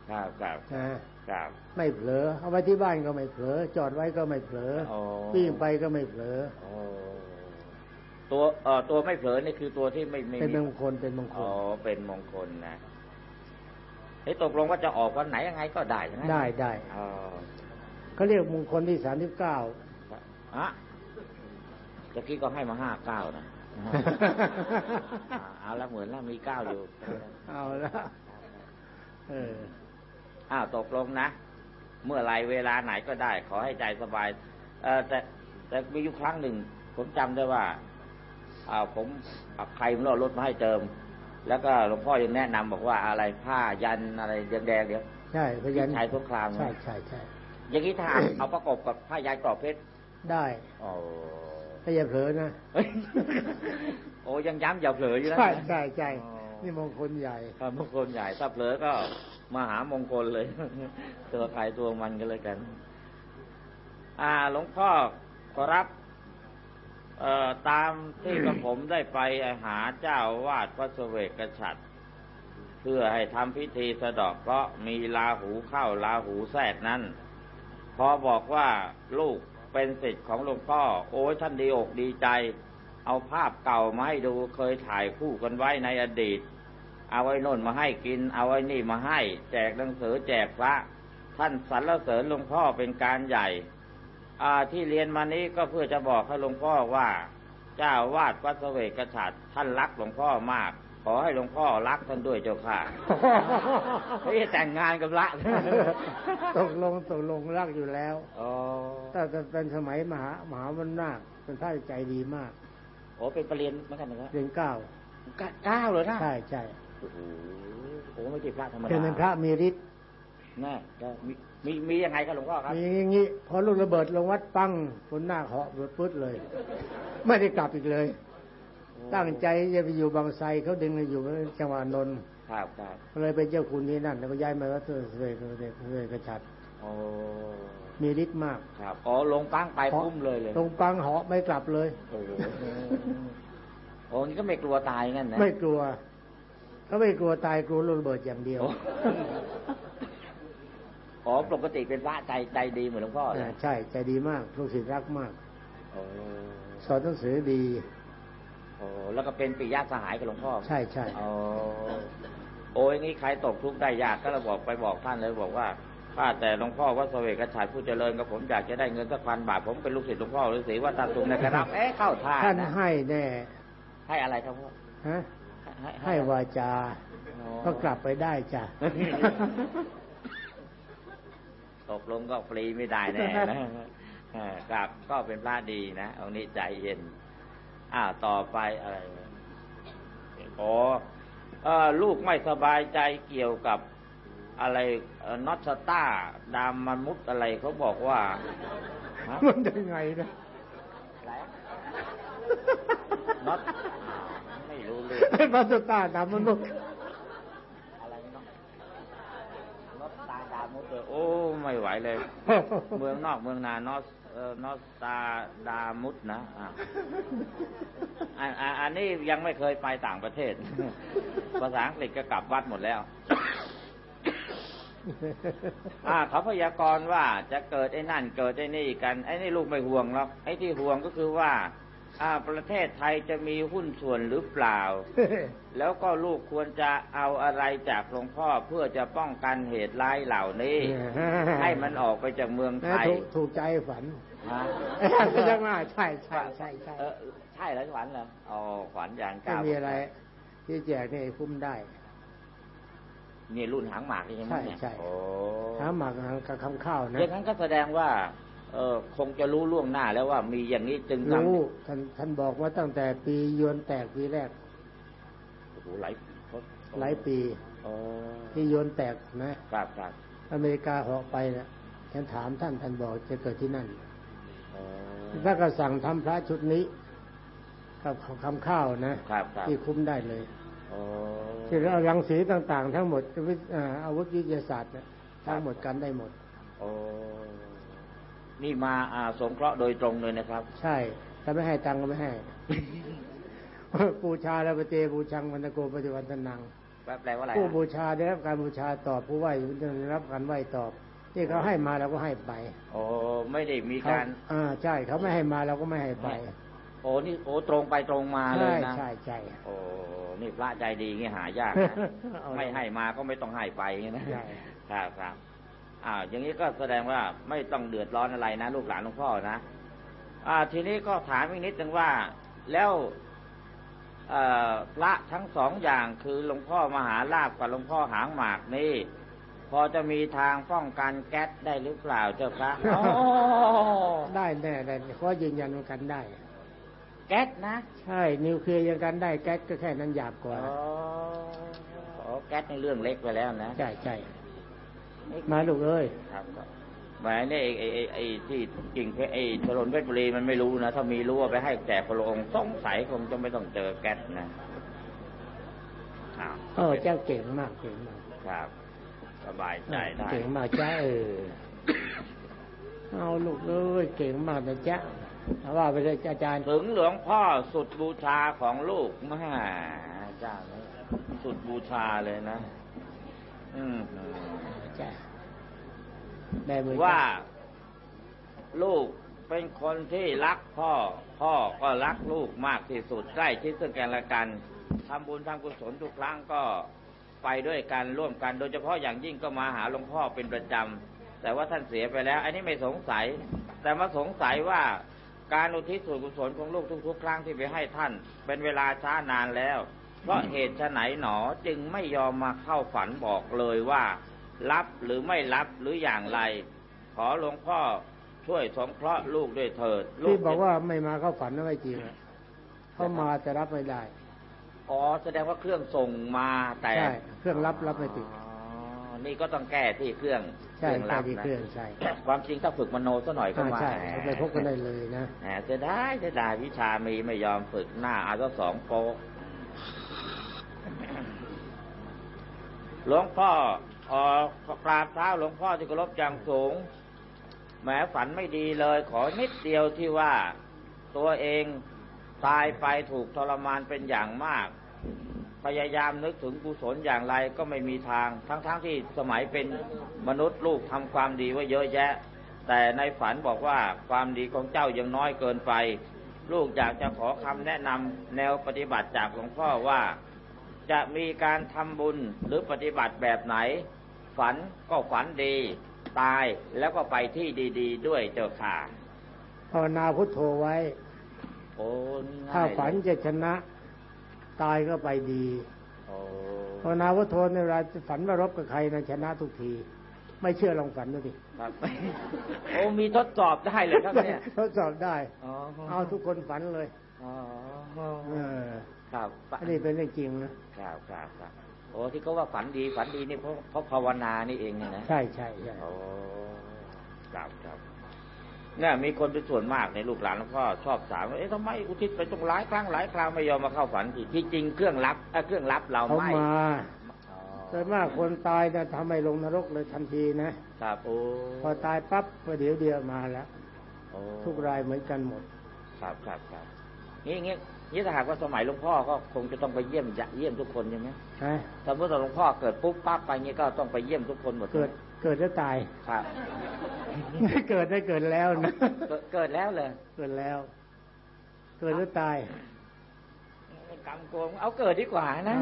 ครับครับนะครับไม่เผลอ เอาไว้ที่บ้านก็ไม่เผลอ จอดไว้ก็ไม่เผลออ๋อวิ่งไปก็ไม่เผลอโอ้ ตัวเอ่อตัวไม่เผลอนี่คือตัวที่ไม่ไม่เป็นมีมงคลเป็นมงคอ๋ลอเป็นมงคลนะเฮ้ยตกลงว่าจะออกวันไหนยังไงก็ได้ใช่ไหมได้ได้อ๋อเขาเรียกมงคลที่สามสิบเก้าอะตะกี้ก็ให้มาห้าเก้านะอ่าเอาละเหมือนแล้วมีเก้าอยู่ เอาละเอออ้าวตกลงนะ เมื่อไรเวลาไหนก็ได้ ขอให้ใจสบาย เออแต่แต่มีอยู่ครั้งหนึ่งผมจำได้ว่าอ่า ผมเอาใครมันเอารถมาให้เติม แล้วก็หลวงพ่อยังแนะนำบอกว่าอะไรผ้ายันอะไรแดงๆเดี๋ยวใช่พยัญชายสงครามใช่นะใช่ใช่อย่างนี้ถ้าเอาประกบกับผ้ายันกรอบเพชรได้โอ้ถ้าอย่าเผลอนะเฮ้ยโอ้ยังย้ำอย่าเผลออยู่นะใช่ใช่ใช่อ๋อนี่มงคลใหญ่ครับมงคลใหญ่ถ้าเผลอก็มหามงคลเลยตัวใครตัวมันกันเลยกัน อ่าหลวงพ่อขอรับ เอ่อตามที่กระผมได้ไปหาเจ้าวาดพระเสวกกษัตรเพื่อให้ทำพิธีสะดอกเพราะมีลาหูเข้าลาหูแทรกนั้น พอบอกว่าลูกเป็นสิทธิ์ของหลวงพ่อ โอ้ยท่านดีอกดีใจ เอาภาพเก่ามาให้ดูเคยถ่ายคู่กันไว้ในอดีต เอาไว้นนมาให้กิน เอาไว้นี่มาให้ แจกหนังสือแจกพระ ท่านสรรเสริญหลวงพ่อเป็นการใหญ่ ที่เรียนมานี้ก็เพื่อจะบอกให้หลวงพ่อว่า เจ้าวาดวัดเสวกฉัตริย์ท่านรักหลวงพ่อมาก ขอให้หลวงพ่อรักท่านด้วยเจ้าค่ะเฮ้ยแต่งงานกับละตกลงตกลงรักอยู่แล้วอ๋อถ้าจะเป็นสมัยมหามหาวันนาคเป็นท่านใจดีมากโอ้เป็นประเรียนเหมือนกันนะครับเรียนเก้าเก้าเลยนะใช่ใช่โอ้โหโอ้ไม่ใช่พระธรรมดาเป็นพระมีฤทธิ์แน่แล้วมี มีมียังไงครับหลวงพ่อครับ มีอย่างงี้พอลูกระเบิดลงวัดปังคนหน้าเหาะเบิดปึ๊ดเลย ไม่ได้กลับอีกเลย ตั้งใจจะไปอยู่บางไทรเขาดึงไปอยู่จังหวัดนนท์ครับครับก็เลยไปเจ้าคุณที่นั่น แล้วก็ย้ายมาวัดเสวยเสวยกระชัดโอ้มีฤทธิ์มากครับอ๋อลงปั้งไปปุ้มเลยเลยตรงปังเหาะไม่กลับเลยโอ้โหโอ้นี่ก็ไม่กลัวตายงั้นนะไม่กลัวเขาไม่กลัวตายกลัวลูกระเบิดอย่างเดียวโอ้อ๋อปกติเป็นพระใจใจดีเหมือนหลวงพ่อเลอ่ายใช่ ใจดีมากลูกศิษย์รักมากโอ้สอนหนังสือดีโอ้แล้วก็เป็นปิยะสหายกับหลวงพ่อ ใช่ใช่โอ้โอ้ยนี่ใครตกทุกข์ได้ยากก็เราบอกไปบอกท่านเลยบอกว่าข้าแต่หลวงพ่อวัดเสวกฉัตรผู้เจริญกับผมอยากจะได้เงินสักพันบาทผมเป็นลูกศิษย์หลวงพ่อฤาษีวัดตาตุงนะครับเอ๊ะเข้าท่าท่านนะให้แน่ให้อะไรครับพ่อฮะให้ให้วาจาอ๋อก็กลับไปได้จ้ะ ตกลงก็ฟรีไม่ได้แน่นะเออกลับก็เป็นพระดีนะเอานี้ใจเย็น อ้าวต่อไปอะไรอ๋อเออลูกไม่สบายใจเกี่ยวกับอะไรน็อตสตาดามมันมุดอะไรเขาบอกว่าฮะมันยังไงนะอะไรน็อตไม่รู้เลยให้พระสตาร์ตามมนุษย์ อะไรเนาะน็อตตาดามุด เลยโอ้ไม่ไหวเลย เมืองนอกเมืองนานอสเอ่อนอสตาดามุดนะอะอันอันอันนี้ยังไม่เคยไปต่างประเทศ ภาษาอังกฤษก็กลับวัดหมดแล้วอ่าเขาพยากรณ์ว่าจะเกิดไอ้นั่นเกิดไอ้นี่กันไอ้นี่ลูกไม่ห่วงหรอกไอ้ที่ห่วงก็คือว่า อ่าประเทศไทยจะมีหุ้นส่วนหรือเปล่า แล้วก็ลูกควรจะเอาอะไรจากหลวงพ่อเพื่อจะป้องกันเหตุร้ายเหล่านี้ ให้มันออกไปจากเมืองไทย ถูกถูกใจฝันฮะก็ยังว่าใช่ใช่ใช่ใช่เออใช่แล้วขวัญเหรออ๋อขวัญอย่างไม่ก้าวมีอะไร ที่แจกนี่คุ้มได้นี่รุ่นหางหมากใช่ไหมใช่เนี่ยใช่โอ้หาหมักกับคำข้าวนะอย่างนั้นก็แสดงว่า เออคงจะรู้ล่วงหน้าแล้วว่ามีอย่างนี้จึงทำรู้ท่านท่านบอกว่าตั้งแต่ปียวนแตกปีแรกโอ้โหหลายหลายปีอ๋อที่ยวนแตกนะครับครับอเมริกาเหาะไปนะฉันถามท่านท่านบอกจะเกิดที่นั่นอ๋อถ้าก็สั่งทำพระชุดนี้กับคำข้าวนะครับครับที่คุ้มได้เลยอ๋อที่เรารังสีต่าง ๆ ทั้งหมดวิทย์อ่าอาวุธวิทยาศาสตร์เนี่ยทั้งหมดกันได้หมดโอ้ นี่มาอ่าสงเคราะห์โดยตรงเลยนะครับ ใช่ถ้าไม่ให้ตังค์ก็ไม่ให้บูชาแล้วปเจบูชังวันตโกปฏิวันตนังแปลว่าอะไรผู้ฮะบูชาได้รับการบูชาตอบผู้ไหว้ได้รับการไหว้ตอบที่เขาให้มาเราก็ให้ไปโอ้ไม่ได้มีเขาการอ่าใช่เขาไม่ให้มาเราก็ไม่ให้ไปโอ้นี่โอ้ตรงไปตรงมาเลใช่ยนะใช่ใช่โอ้นี่พระใจดีงี้หายากนะเอาไม่ให้มาก็ไม่ต้องให้ไปอย่างนี้นะใช่ครับครับ อ่าอย่างนี้ก็แสดงว่าไม่ต้องเดือดร้อนอะไรนะ ลูกหลานหลวงพ่อนะอ่าทีนี้ก็ถามอีกนิดนึงว่าแล้วเอ่อพระทั้งสองอย่างคือหลวงพ่อมหาลาบกับหลวงพ่อหางหมากนี่ พอจะมีทางป้องกันแก๊สได้หรือเปล่าเจ้าคะอ๋อได้แน่ได้เพราะยืนยันว่ากันได้ แก๊สนะ ใช่ นิวเคลียร์ยังกันได้แก๊สก็แค่นั้นหยาบกอ๋ว่าออ๋อแก๊สในเรื่องเล็กไปแล้วนะ ใช่ใช่ มาลูกเอ้ยครับครับแหมเนี่ยไอ้ไอ้ไอ้ไอ้ที่กิ่งเพชรไอ้ถนนเพชรบุรีมันไม่รู้นะถ้ามีรู้ว่าไปให้แจกพระองค์สงสัยคงจะไม่ต้องเจอแก๊สนะอ้าวเออเจ้าเก่งมากเก่งมากครับ สบายใจได้เก่งมากจ้าเออเอาลูกเอ้ยเก่งมากนะจ๊ะเอาว่าไปเลยอาจารย์ถึงหลวงพ่อสุดบูชาของลูกแม่เจ้าเนี่ยสุดบูชาเลยนะ อืมจ้ะแม่มือ ว่าลูกเป็นคนที่รักพ่อ พ่อก็รักลูกมากที่สุดใกล้ชิดซึ่งกันและกันทำบุญทำกุศลทุกครั้งก็ไปด้วยกันร่วมกัน โดยเฉพาะอย่างยิ่งก็มาหาหลวงพ่อเป็นประจำแต่ว่าท่านเสียไปแล้ว อันนี้ไม่สงสัย แต่มาสงสัยว่าการอุทิศส่วนกุศลของลูกทุกๆ ครั้งที่ไปให้ท่าน เป็นเวลาช้านานแล้ว เพราะเหตุไฉนหนอจึงไม่ยอมมาเข้าฝันบอกเลยว่า รับหรือไม่รับหรืออย่างไร ขอหลวงพ่อช่วยสงเคราะห์ลูกด้วยเถิดลูที่บอกว่าไม่มาเข้าฝันนั่นไม่จริงอะเขามาแต่รับไม่ได้อ๋อแสดงว่าเครื่องส่งมาแต่ใช่เครื่องรับรับไม่ติดอ๋อนี่ก็ต้องแก้ที่เครื่องใช่เครื่องใช่รับที่นะเครื่องใช่ความจริงถ้าฝึกมโนซะหน่อยก็อ่ามาใช่เอาไปพบกันได้เลยนะแหมจะได้จะได้วิชามีไม่ยอมฝึกหน้าเอาซะสองโป๊ะหลวงพ่อ เอ่อกราบเท้าหลวงพ่อที่เคารพอย่างสูงแหมฝันไม่ดีเลย ขอนิดเดียวที่ว่าตัวเองตายไปถูกทรมานเป็นอย่างมาก พยายามนึกถึงกุศลอย่างไรก็ไม่มีทาง ทั้งๆทที่สมัยเป็นมนุษย์ลูกทำความดีไว้เยอะแยะ แต่ในฝันบอกว่าความดีของเจ้ายังน้อยเกินไป ลูกอยากจะขอคำแนะนำแนวปฏิบัติจากหลวงพ่อว่าจะมีการทำบุญหรือปฏิบัติแบบไหน ฝันก็ฝันดี ตายแล้วก็ไปที่ดีๆด้วยเจ้าค่ะภาวนาพุทโธไว้โอ้นี่ง่ายถ้าฝันเลยจะชนะ ตายก็ไปดีโอ้ภาวนาพุทโธในเวลาฝันว่ารบกับใครนะชนะทุกที ไม่เชื่อลองฝันดูดิครับโอ้มีทดสอบได้เลยครับเนี่ยทดสอบได้อ๋อเอาทุกคนฝันเลยอ๋อเออครับอันนี้เป็นเรื่องจริงนะครับครับครับ โอ้ที่เขาว่าฝันดีฝันดีนี่เพราะเพราะภาวนานี่เองเนี่ยนะใช่ใช่ใช่โอ้ครับครับเนี่ยมีคนเป็นส่วนมากในลูกหลานหลวงพ่อชอบถามว่าเอ๊ะทำไมอุทิศไปตรงหลายครั้งหลายคราวไม่ยอมมาเข้าฝันทีที่จริงเครื่องรับเอ่อเครื่องรับเราเขาไม่มาอ๋อส่วนมากคนตายนะทำให้ลงนรกเลยทันทีนะครับโอ้พอตายปั๊บประเดี๋ยวเดียวมาแล้วโอ้ทุกรายเหมือนกันหมด ครับครับครับนี่งี้ นี่ถ้าหากว่าสมัยหลวงพ่อก็คงจะต้องไปเยี่ยมเยี่ยมทุกคนใช่ไหมนะสมมติว่าหลวงพ่อเกิดปุ๊บปั๊บไปงี้ก็ต้องไปเยี่ยมทุกคนหมดเกิดเกิดแล้วตายครับไม่เกิดได้เกิดแล้วนะเกิดเกิดแล้วเลยเกิดแล้ว เกิดแล้วตายกรรมโกงเอาเกิดดีกว่านะ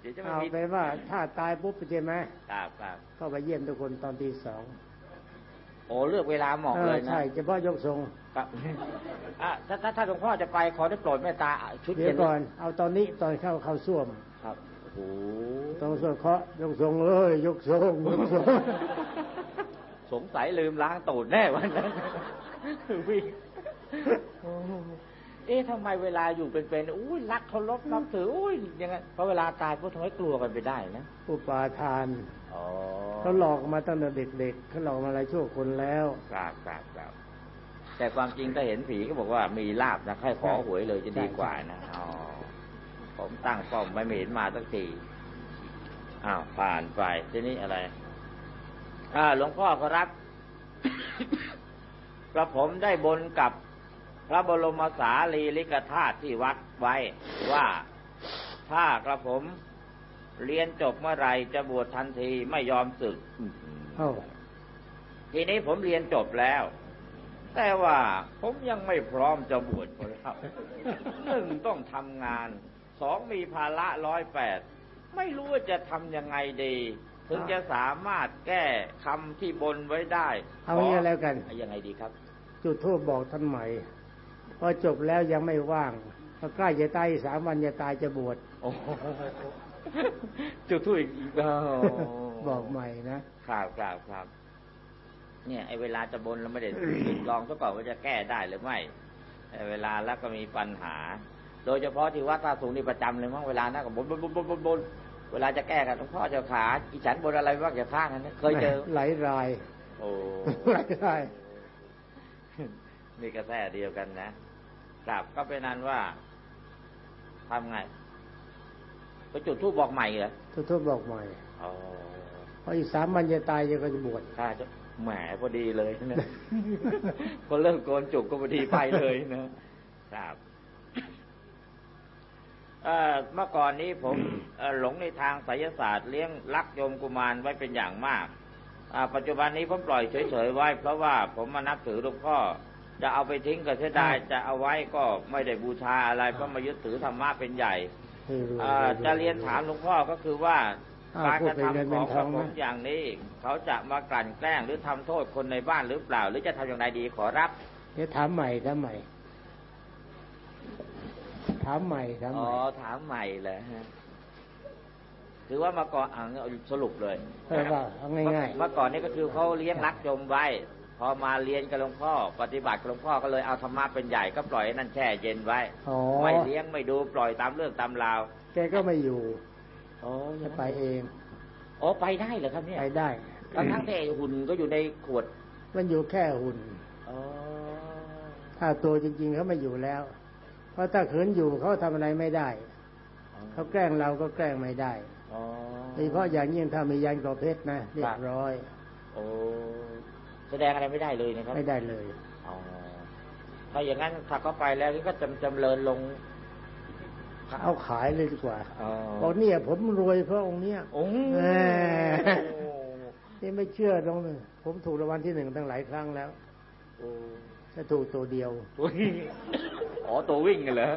เดี๋ยวจะไม่เอามีไปนว่า ถ้าตายปุ๊บใช่ไหมครับครับก็ไปเยี่ยมทุกคนตอนตีสอง โอ้เลือกเวลาเหมาะเอเลอยนะใช่เฉพาะยกทรงครับอะถ้าถ้าถ้าหลวงพ่อจะไปขอได้โปรดเมตตาชุดเดี๋ยวย็นก่อนเอาตอนนี้ตอนเข้าเข้าส้วมครับโอ้โหต้องส้วมเคาะยกทรงเอ้ยยกทรงยกทรงสงสัยลืมล้างตูดแน่วันนั้นวิ่งเอ๊ะทำไมเวลาอยู่เป็นๆอุ้ยรักเคารพนับถืออุ้ยอยังไงเพราะเวลาตายพวกทำให้กลัวกันไปได้นะอุปาทานอ๋อ เขาหลอกมาตั้งแต่เด็กๆเขาหลอกมาหลายชั่วคนแล้วครับครับครับแต่ความจริงถ้าเห็นผีก็บอกว่ามีลาบนะให้ขอหวยเลยจะดีกว่านะอ๋อผมตั้งป้อมไม่เห็นมาสักทีอ้าวผ่านไปทีนี้อะไร อ่าหลวงพ่อครับกระผมได้บนกับพระบรมสารีริกธาตุที่วัดไว้ว่าถ้ากระผม เรียนจบเมื่อไหรจะบวชทันทีไม่ยอมสึกเอ้าทีนี้ผมเรียนจบแล้ว แต่ว่าผมยังไม่พร้อมจะบวชครับหนึ่งต้องทำงาน สองมีภาระร้อยแปด ไม่รู้ว่าจะทำยังไงดี ถึงจะสามารถแก้คำที่บนไว้ได้ เอางี้แล้วกันยังไงดีครับ จุดทูบบอกท่านใหม่พอจบแล้วยังไม่ว่างพอใกล้จะตายอีกสามวันจะตายจะบวชโอ้โห จุดทูบอีกอีกแล้วบอกใหม่นะครับครับครับเนี่ยไอ้เวลาจะบนเราไม่ได้ลองซะก่อนว่าจะแก้ได้หรือไม่ไอ้เวลาแล้วก็มีปัญหา โดยเฉพาะที่วัดท่าสูงนี่ประจำเลยมั้งเวลานั่งกับบนบนบนบนบนบนเวลาจะแก้กันหลวงพ่อเจ้าขาอีฉันบนอะไรบ้างอย่าข้างนั้นเคยเจอหลายราย โอ้หลายรายนี่กระแสเดียวกันนะครับก็เป็นนั้นว่าทำไง ไปจุดทูบบอกใหม่เหรอจุดทูบบอกใหม่อ๋อพออีกสามวันจะตายจะก็จะบวชถ้าจะแหมพอดีเลยนะพอเริ่มโกนจุกก็พอดีไปเลยนะครับเอ่อเมื่อก่อนนี้ผมเอ่อหลงในทางไสยศาสตร์เลี้ยงลักโยมกุมารไว้เป็นอย่างมากอ่าปัจจุบันนี้ผมปล่อยเฉยๆไว้ เพราะว่าผมมานับถือหลวงพ่อ จะเอาไปทิ้งก็เสียดายจะเอาไว้ก็ไม่ได้บูชาอะไรเพราะมายึดถือธรรมะเป็นใหญ่ให้รู้อ่า จะเรียนถามหลวงพ่อก็คือว่าอ้าวการพูกดระเป็นเงินทำของเป็นทพอระงผนะมอย่างนี้ เขาจะมากลั่นแกล้งหรือทำโทษคนในบ้านหรือเปล่า หรือจะทำอย่างไรดีขอรับเดี๋ยวถามใหม่ถามใหม่ถามใหม่ถามอ๋ใหอม่ถามใหม่เลยฮะคือว่ามาก่อนอ่าเอาสรุปเลยเออว่าเอาง่ายเมื่อก่อนนี้ก็คือเขาเลี้ยงรักจมไว้ พอมาเรียนกับหลวงพ่อ ปฏิบัติกับหลวงพ่อก็เลยเอาธรรมะเป็นใหญ่ก็ปล่อยให้นั่นแช่เย็นไว้ๆอ๋อไม่เลี้ยงไม่ดูปล่อยตามเรื่องตามราวแกก็ไม่อยู่อ๋อจะไปเองอ๋อไปได้เหรอครับเนี่ยไปได้ทั้งทั้งๆที่หุ่นก็อยู่ในขวด มันอยู่แค่หุ่นอ๋อถ้าตัวจริง ๆเขาไม่อยู่แล้ว เพราะถ้าขืนอยู่เขาทำอะไรไม่ได้เขาแกล้งเราก็แกล้งไม่ได้อ๋อโดยเฉพาะอย่างยิ่งถ้ามียันกรอบเพชรนะเรียบร้อย โอ้แสดงอะไรไม่ได้เลยนะครับ ไม่ได้เลยอ๋อถ้าอย่างนั้นถ้าเขาไปแล้วก็จำจำเริญลงเอาขายเลยดีกว่าอ๋อบอกเนี่ยผมรวยเพราะองค์เนี้ยโอ้แหมนี่ไม่เชื่อตรงนึงผมถูกรางวัลที่หนึ่งตั้งหลายครั้งแล้วโอ้จะถูกตัวเดียวตัวอ๋อตัววิ่งกันเหรอ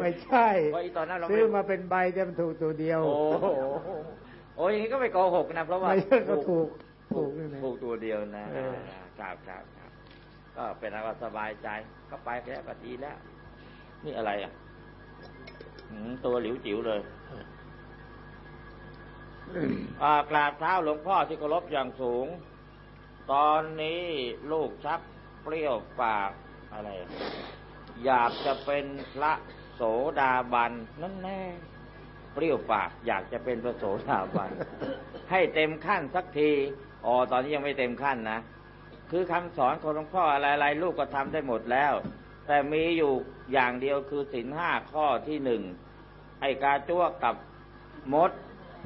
ไม่ใช่เพราะอีตอนนั้นเราซื้อไม่มาเป็นใบแต่มันถูกตัวเดียว โอ้โหโอ้ยอย่างนี้ก็ไม่โกหกนะเพราะว่าไม่ใช่ก็ถูก ถูกนี่นะถูกตัวเดียวนะเออครับครับครับก็เป็นอะไรสบายใจ ก็ไปแล้วก็ดีแล้ว นี่อะไรอะหืมตัวหลิวจิ๋วเลยอ่ากราบเท้าหลวงพ่อที่เคารพอย่างสูง ตอนนี้ลูกชักเปรี้ยวปากอะไรอะอยากจะเป็นพระโสดาบันนั่นแน่เปรี้ยวปากอยากจะเป็นพระโสดาบันให้เต็มขั้นสักที อ๋อตอนนี้ยังไม่เต็มขั้นนะ คือคำสอนของหลวงพ่ออะไรๆลูกก็ทำได้หมดแล้ว แต่มีอยู่อย่างเดียวคือศีลห้าข้อที่หนึ่งไอ้กาจ้วกกับมด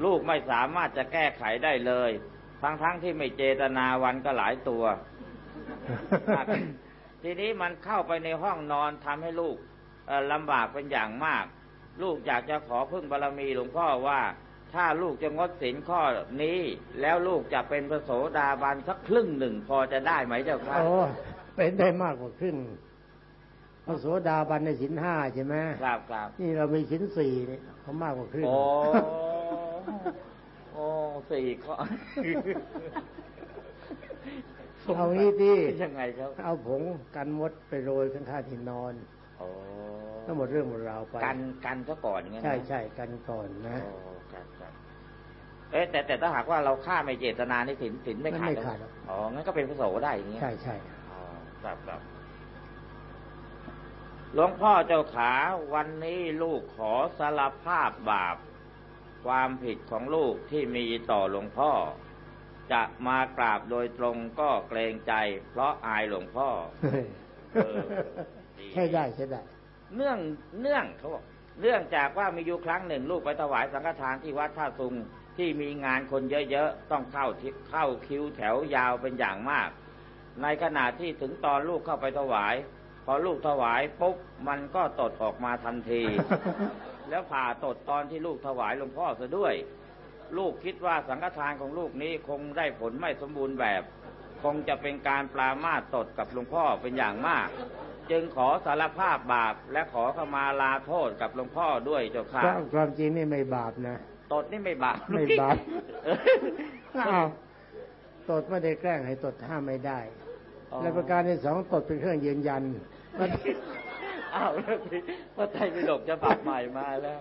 ลูกไม่สามารถจะแก้ไขได้เลย ทั้งๆทที่ไม่เจตนาวันก็หลายตัว ทีนี้มันเข้าไปในห้องนอนทำให้ลูกลำบากเป็นอย่างมาก ลูกอยากจะขอพึ่งบารมีหลวงพ่อว่า ถ้าลูกจะงดศีลข้อนี้ แล้วลูกจะเป็นพระโสดาบันสักครึ่งหนึ่งพอจะได้ไหมเจ้าค่ะโอ้เป็นได้มากกว่าครึ่งพระโสดาบันในสินห้าใช่ไหมครับครับนี่เรามีสินสี่เนี่ยเขามากกว่าครึ่งโอ้โอ้สี่ข้อเอางี้ที่ยังไงครับ เอาผงกันมดไปโรยข้างๆที่นอนโอ้ก็หมดเรื่องหมดราวไป กันกันซะก่อนอย่างนั้นนะใช่ใช่กันก่อนนะโอ้ครับครับ เอ๊ะแต่แต่ถ้าหากว่าเราฆ่าไม่เจตนานี่สินสินไม่ขาดไม่เหรอขาดหรอกอ๋องั้นก็เป็นพระโสได้อย่างเงี้ยใช่ใช่อ๋อครับครับหลวงพ่อเจ้าขาวันนี้ลูกขอสารภาพบาป ความผิดของลูกที่มีต่อหลวงพ่อ จะมากราบโดยตรงก็เกรงใจ เพราะอายหลวงพ่อเออดีใช่ได้ใช่ได้ เนื่องเนื่องเขาบอก เนื่องจากว่ามีอยู่ครั้งหนึ่งลูกไปถวายสังฆทานที่วัดท่าซุงที่มีงานคนเยอะๆต้องเข้าที่เข้าคิวแถวยาวเป็นอย่างมาก ในขณะที่ถึงตอนลูกเข้าไปถวาย พอลูกถวายปุ๊บมันก็ตดออกมาทันที แล้วผ่าตดตอนที่ลูกถวายหลวงพ่อซะด้วย ลูกคิดว่าสังฆทานของลูกนี้คงได้ผลไม่สมบูรณ์แบบพคงจะเป็นการปรามาสตดกับหลวงพ่อเป็นอย่างมาก จึงขอสารภาพบาปและขอขมาลาโทษกับหลวงพ่อด้วยเจ้าค่ะความความจริงนี่ไม่บาปนะตดนี่ไม่บาปไม่บาปเอออ้าวตดไม่ได้แกล้งให้ตดห้ามไม่ได้อ๋อและประการที่สองตดเป็นเครื่องยืนยันมันอ้าวแล้วสิพระไตรปิฎกจะปรับใหม่มาแล้ว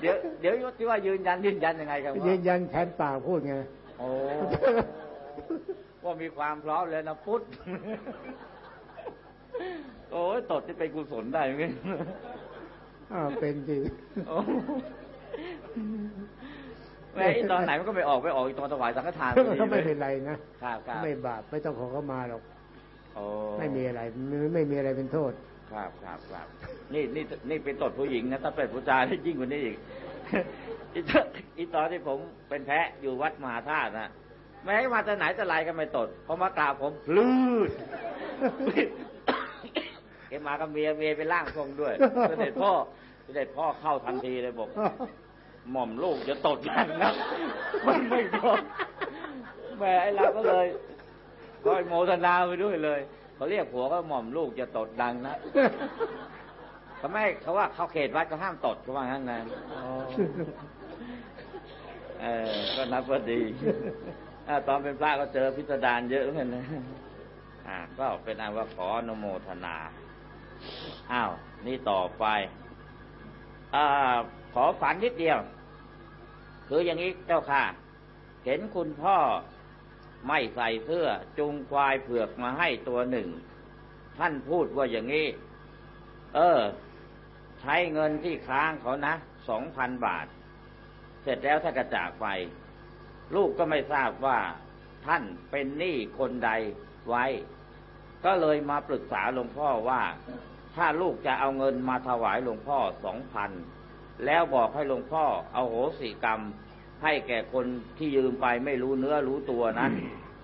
เดี๋ยวเดี๋ยวที่ว่ายืนยันยืนยันยังไงครับพ่อยืนยันแทนปากพูดไงโอ้ว่ามีความพร้อมเลยนะพุทธ โอ้ยตดที่เป็นกุศลได้ไหมอ้าวเป็นจริงโอ้แม่ไอ้ตอนไหนมันก็ไม่ออกไม่ออกอีกตอนถวายสังฆทานพอดีก็ไม่เป็นไรนะครับครับไม่บาปไม่ต้องขอเข้ามาหรอกโอ้ไม่มีอะไรไม่ไม่มีอะไรเป็นโทษ ครับครับครับนี่นี่นี่เป็นตดผู้หญิงนะถ้าเป็นผู้ชายนี่ยิ่งกว่านี้อีกอีตอนอีตอนที่ผมเป็นแพะอยู่วัดมหาธาตุนะแม้มาแต่ไหนแต่ไรก็ไม่ตดพอมากราบผมพลืด เอ็มากับเมียเมียไปล่างทรงด้วยเสด็จพ่อเสด็จพ่อเข้าทันทีเลยบอกหม่อมลูกจะตดดังนะมันไม่ตดแม่ไอ้เราก็เลยก็โมทนาไปด้วยเลยเขาเรียกผัวก็หม่อมลูกจะตดดังนะเขาไมเขาว่าเขาเขตวัดก็ห้ามตดเขาว่างั้นนะเออก็นับว่าดีอตอนเป็นพระก็เจอพิสดารเยอะเหมือนกันนะอ่าก็เป็นอันว่าขออนุโมทนา อ้าว นี่ต่อไปอขอฝันนิดเดียว คืออย่างนี้เจ้าค่ะ เห็นคุณพ่อไม่ใส่เสื้อจุงควายเผือกมาให้ตัวหนึ่ง ท่านพูดว่าอย่างนี้ เออ ใช้เงินที่ค้างเขานะสองพันบาท เสร็จแล้วถ้านกระจากไป ลูกก็ไม่ทราบว่าท่านเป็นหนี้คนใดไว้ ก็เลยมาปรึกษาหลวงพ่อว่า ถ้าลูกจะเอาเงินมาถวายหลวงพ่อสองพันแล้วบอกให้หลวงพ่อเอาโหสิกรรม ให้แก่คนที่ยืมไปไม่รู้เนื้อรู้ตัวนั้น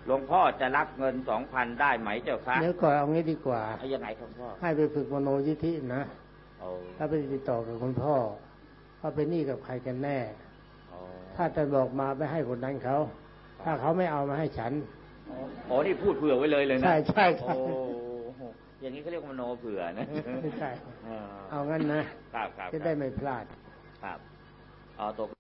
หลวงพ่อจะรับเงินสองพันได้ไหมเจ้าคะเดี๋ยวก่อนเอางี้ดีกว่าเอายังไงครับพ่อให้ไปฝึกมโนยิธินะโอ้ถ้าไปติดต่อกับคุณพ่อว่าเป็นหนี้กับใครกันแน่โอ้ถ้าจะบอกมาไปให้คนนั้นเขา ถ้าเขาไม่เอามาให้ฉันโอ้นี่พูดเผื่อไว้เลยเลยนะใช่ใช่ใช่โอ้อย่างนี้เขาเรียกว่ามโนเผื่อนะไม่ใช่อ่าเอางั้นนะครับครับจะได้ไม่พลาดครับเอาตก